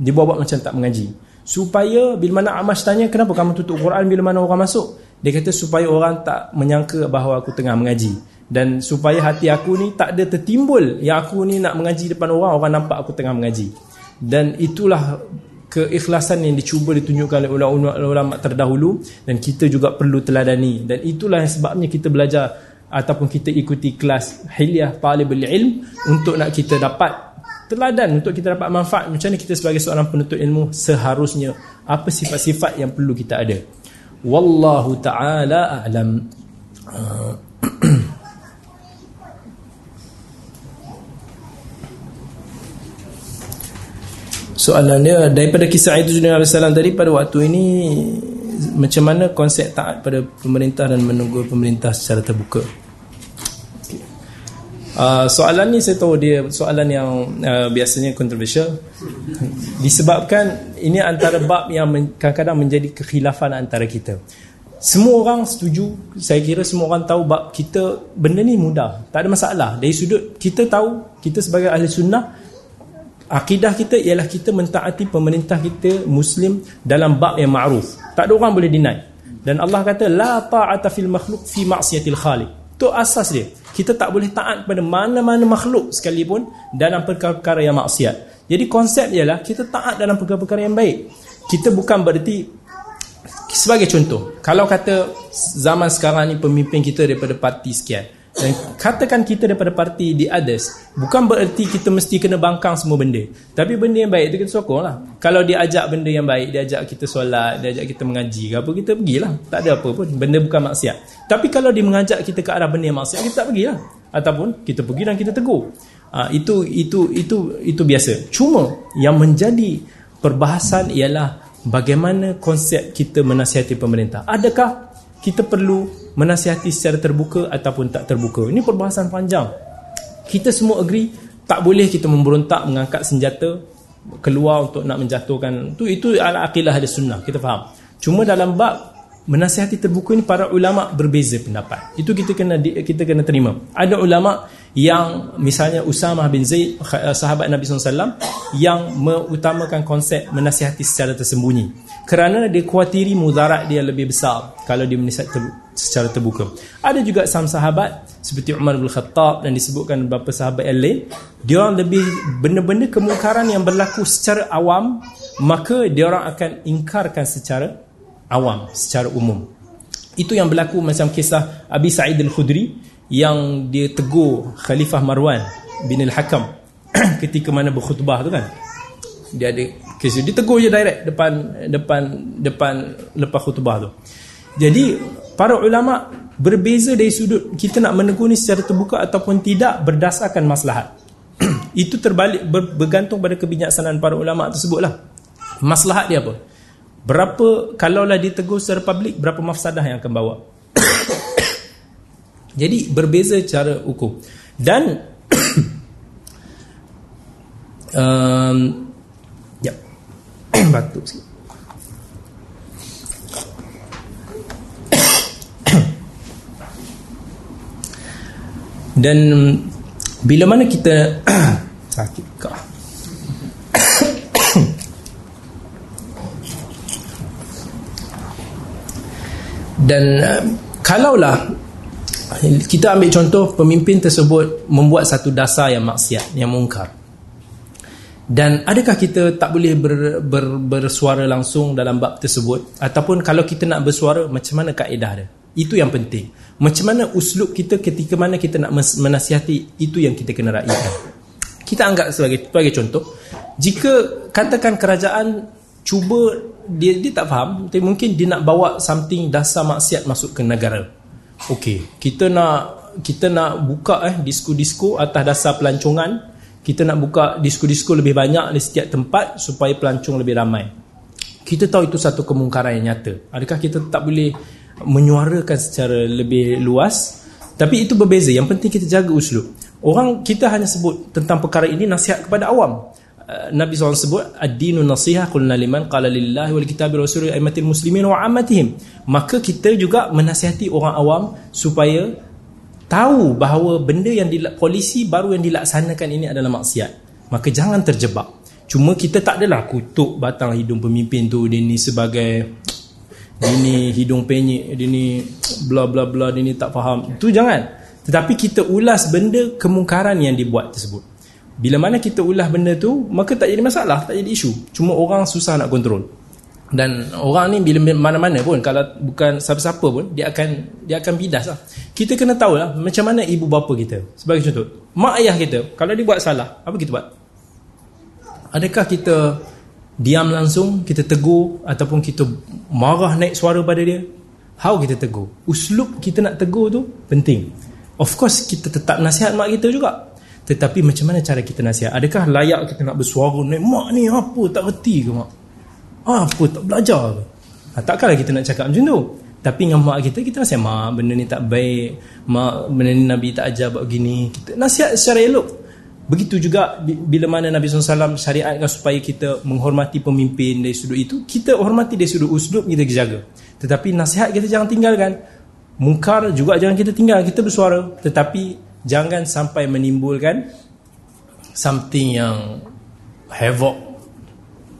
Dia buat-buat macam tak mengaji. Supaya bila mana A'mash tanya kenapa kamu tutup Quran bila mana orang masuk? Dia kata supaya orang tak menyangka bahawa aku tengah mengaji. Dan supaya hati aku ni tak ada tertimbul yang aku ni nak mengaji depan orang orang nampak aku tengah mengaji. Dan itulah keikhlasan yang dicuba ditunjukkan oleh ulama-ulama terdahulu dan kita juga perlu teladani. Dan itulah sebabnya kita belajar ataupun kita ikuti kelas hilyah talibul ilm untuk nak kita dapat teladan untuk kita dapat manfaat. Macam mana kita sebagai seorang penuntut ilmu seharusnya apa sifat-sifat yang perlu kita ada. Wallahu taala a'lam Soalan dia daripada kisah itu Nabi Sallam tadi pada waktu ini macam mana konsep taat pada pemerintah dan menunggu pemerintah secara terbuka. Uh, soalan ni saya tahu dia soalan yang uh, biasanya kontroversial disebabkan ini antara bab yang kadang-kadang menjadi kekhilafan antara kita. Semua orang setuju, saya kira semua orang tahu bab kita benda ni mudah, tak ada masalah. Dari sudut kita tahu, kita sebagai ahli sunnah Akidah kita ialah kita mentaati pemerintah kita Muslim dalam bab yang ma'ruf. Tak ada orang boleh deny. Dan Allah kata la ta'ata fil makhluk fi ma'siyatil khaliq. Itu asas dia. Kita tak boleh taat pada mana-mana makhluk sekalipun dalam perkara-perkara yang maksiat. Jadi konsep ialah kita taat dalam perkara-perkara yang baik. Kita bukan berarti sebagai contoh, kalau kata zaman sekarang ni pemimpin kita daripada parti sekian, dan katakan kita daripada parti di others Bukan bererti kita mesti kena bangkang semua benda. Tapi benda yang baik itu kita sokong lah. Kalau dia ajak benda yang baik Dia ajak kita solat Dia ajak kita mengaji ke apa Kita pergilah. Tak ada apa pun. Benda bukan maksiat. Tapi kalau dia mengajak kita ke arah benda yang maksiat Kita tak pergilah. Ataupun kita pergi dan kita tegur. Ha, itu, itu, itu, itu biasa. Cuma yang menjadi perbahasan ialah Bagaimana konsep kita menasihati pemerintah. Adakah kita perlu menasihati secara terbuka ataupun tak terbuka. Ini perbahasan panjang. Kita semua agree tak boleh kita memberontak mengangkat senjata keluar untuk nak menjatuhkan itu itu ala aqilah ada sunnah kita faham. Cuma dalam bab menasihati terbuka ini para ulama berbeza pendapat. Itu kita kena kita kena terima. Ada ulama yang misalnya Usamah bin Zaid sahabat Nabi SAW yang mengutamakan konsep menasihati secara tersembunyi kerana dia kuatiri mudarat dia lebih besar kalau dia menasihati secara terbuka. Ada juga sam sahabat seperti Umar bin Khattab dan disebutkan beberapa sahabat yang lain dia orang lebih benda-benda kemungkaran yang berlaku secara awam maka dia orang akan ingkarkan secara awam secara umum. Itu yang berlaku macam kisah Abi Sa'id Al-Khudri yang dia tegur Khalifah Marwan bin Al-Hakam ketika mana berkhutbah tu kan. Dia ada kisah dia tegur je direct depan depan depan lepas khutbah tu. Jadi para ulama berbeza dari sudut kita nak menegur ni secara terbuka ataupun tidak berdasarkan maslahat. Itu terbalik ber, bergantung pada kebijaksanaan para ulama tersebutlah. Maslahat dia apa? Berapa kalaulah ditegur secara publik berapa mafsadah yang akan bawa? Jadi berbeza cara ukur. Dan um, ya. Batuk sikit. Dan bila mana kita sakit kah? Dan uh, kalaulah kita ambil contoh pemimpin tersebut membuat satu dasar yang maksiat, yang mungkar. Dan adakah kita tak boleh ber, ber, bersuara langsung dalam bab tersebut ataupun kalau kita nak bersuara macam mana kaedah dia? Itu yang penting. Macam mana uslub kita ketika mana kita nak menasihati itu yang kita kena raihkan. Kita anggap sebagai sebagai contoh, jika katakan kerajaan cuba dia dia tak faham, mungkin dia nak bawa something dasar maksiat masuk ke negara Okey, kita nak kita nak buka eh disko-disko atas dasar pelancongan. Kita nak buka disko-disko lebih banyak di setiap tempat supaya pelancong lebih ramai. Kita tahu itu satu kemungkaran yang nyata. Adakah kita tak boleh menyuarakan secara lebih luas? Tapi itu berbeza. Yang penting kita jaga uslub. Orang kita hanya sebut tentang perkara ini nasihat kepada awam. Eh, Nabi SAW sebut ad-dinu nasihah qulna liman qala lillahi wal kitabi rasuli aimatil muslimin wa ammatihim. Maka kita juga menasihati orang awam supaya tahu bahawa benda yang polisi baru yang dilaksanakan ini adalah maksiat. Maka jangan terjebak. Cuma kita tak adalah kutuk batang hidung pemimpin tu dia ni sebagai dia ni hidung penyek dia ni bla bla bla dia ni tak faham. Tu jangan. Tetapi kita ulas benda kemungkaran yang dibuat tersebut bila mana kita ulah benda tu Maka tak jadi masalah Tak jadi isu. Cuma orang susah nak kontrol. Dan orang ni bila mana-mana pun Kalau bukan siapa-siapa pun Dia akan dia akan bidas lah. Kita kena tahu lah Macam mana ibu bapa kita. Sebagai contoh Mak ayah kita Kalau dia buat salah Apa kita buat? Adakah kita diam langsung kita tegur ataupun kita marah naik suara pada dia? How kita tegur? Uslub kita nak tegur tu penting. Of course kita tetap nasihat mak kita juga tetapi macam mana cara kita nasihat? Adakah layak kita nak bersuara naik mak ni apa? Tak reti ke mak? Apa? Tak belajar ke? Ha, takkanlah kita nak cakap macam tu. Tapi dengan mak kita kita nasihat mak benda ni tak baik. Mak benda ni Nabi tak ajar buat gini kita nasihat secara elok. Begitu juga bila mana Nabi SAW syariatkan supaya kita menghormati pemimpin dari sudut itu, kita hormati dari sudut usdub kita jaga. Tetapi nasihat kita jangan tinggalkan. Mungkar juga jangan kita tinggal, kita bersuara. Tetapi jangan sampai menimbulkan something yang havoc.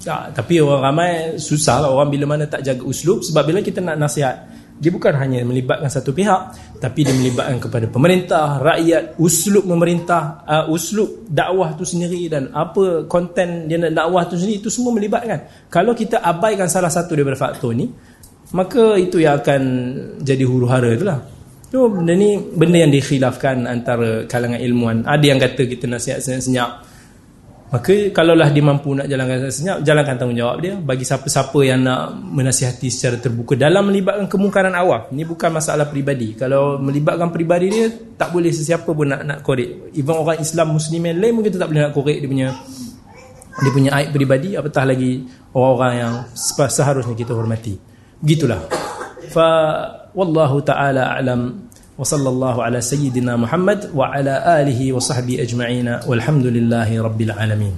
Tak, tapi orang ramai susah lah orang bila mana tak jaga uslub sebab bila kita nak nasihat dia bukan hanya melibatkan satu pihak tapi dia melibatkan kepada pemerintah, rakyat, uslub pemerintah, uh, uslub dakwah tu sendiri dan apa konten dia nak dakwah tu sendiri itu semua melibatkan. Kalau kita abaikan salah satu daripada faktor ni, maka itu yang akan jadi huru-hara itulah. So, benda ni benda yang dikhilafkan antara kalangan ilmuan. Ada yang kata kita nasihat senyap-senyap Maka kalaulah dia mampu nak jalankan senyap, jalankan tanggungjawab dia bagi siapa-siapa yang nak menasihati secara terbuka dalam melibatkan kemungkaran awam. Ini bukan masalah peribadi. Kalau melibatkan peribadi dia, tak boleh sesiapa pun nak nak korek. Even orang Islam Muslim yang lain mungkin tak boleh nak korek dia punya dia punya aib peribadi apatah lagi orang-orang yang seharusnya kita hormati. Begitulah. Fa wallahu taala a'lam. وصلى الله على سيدنا محمد وعلى آله وصحبه أجمعين والحمد لله رب العالمين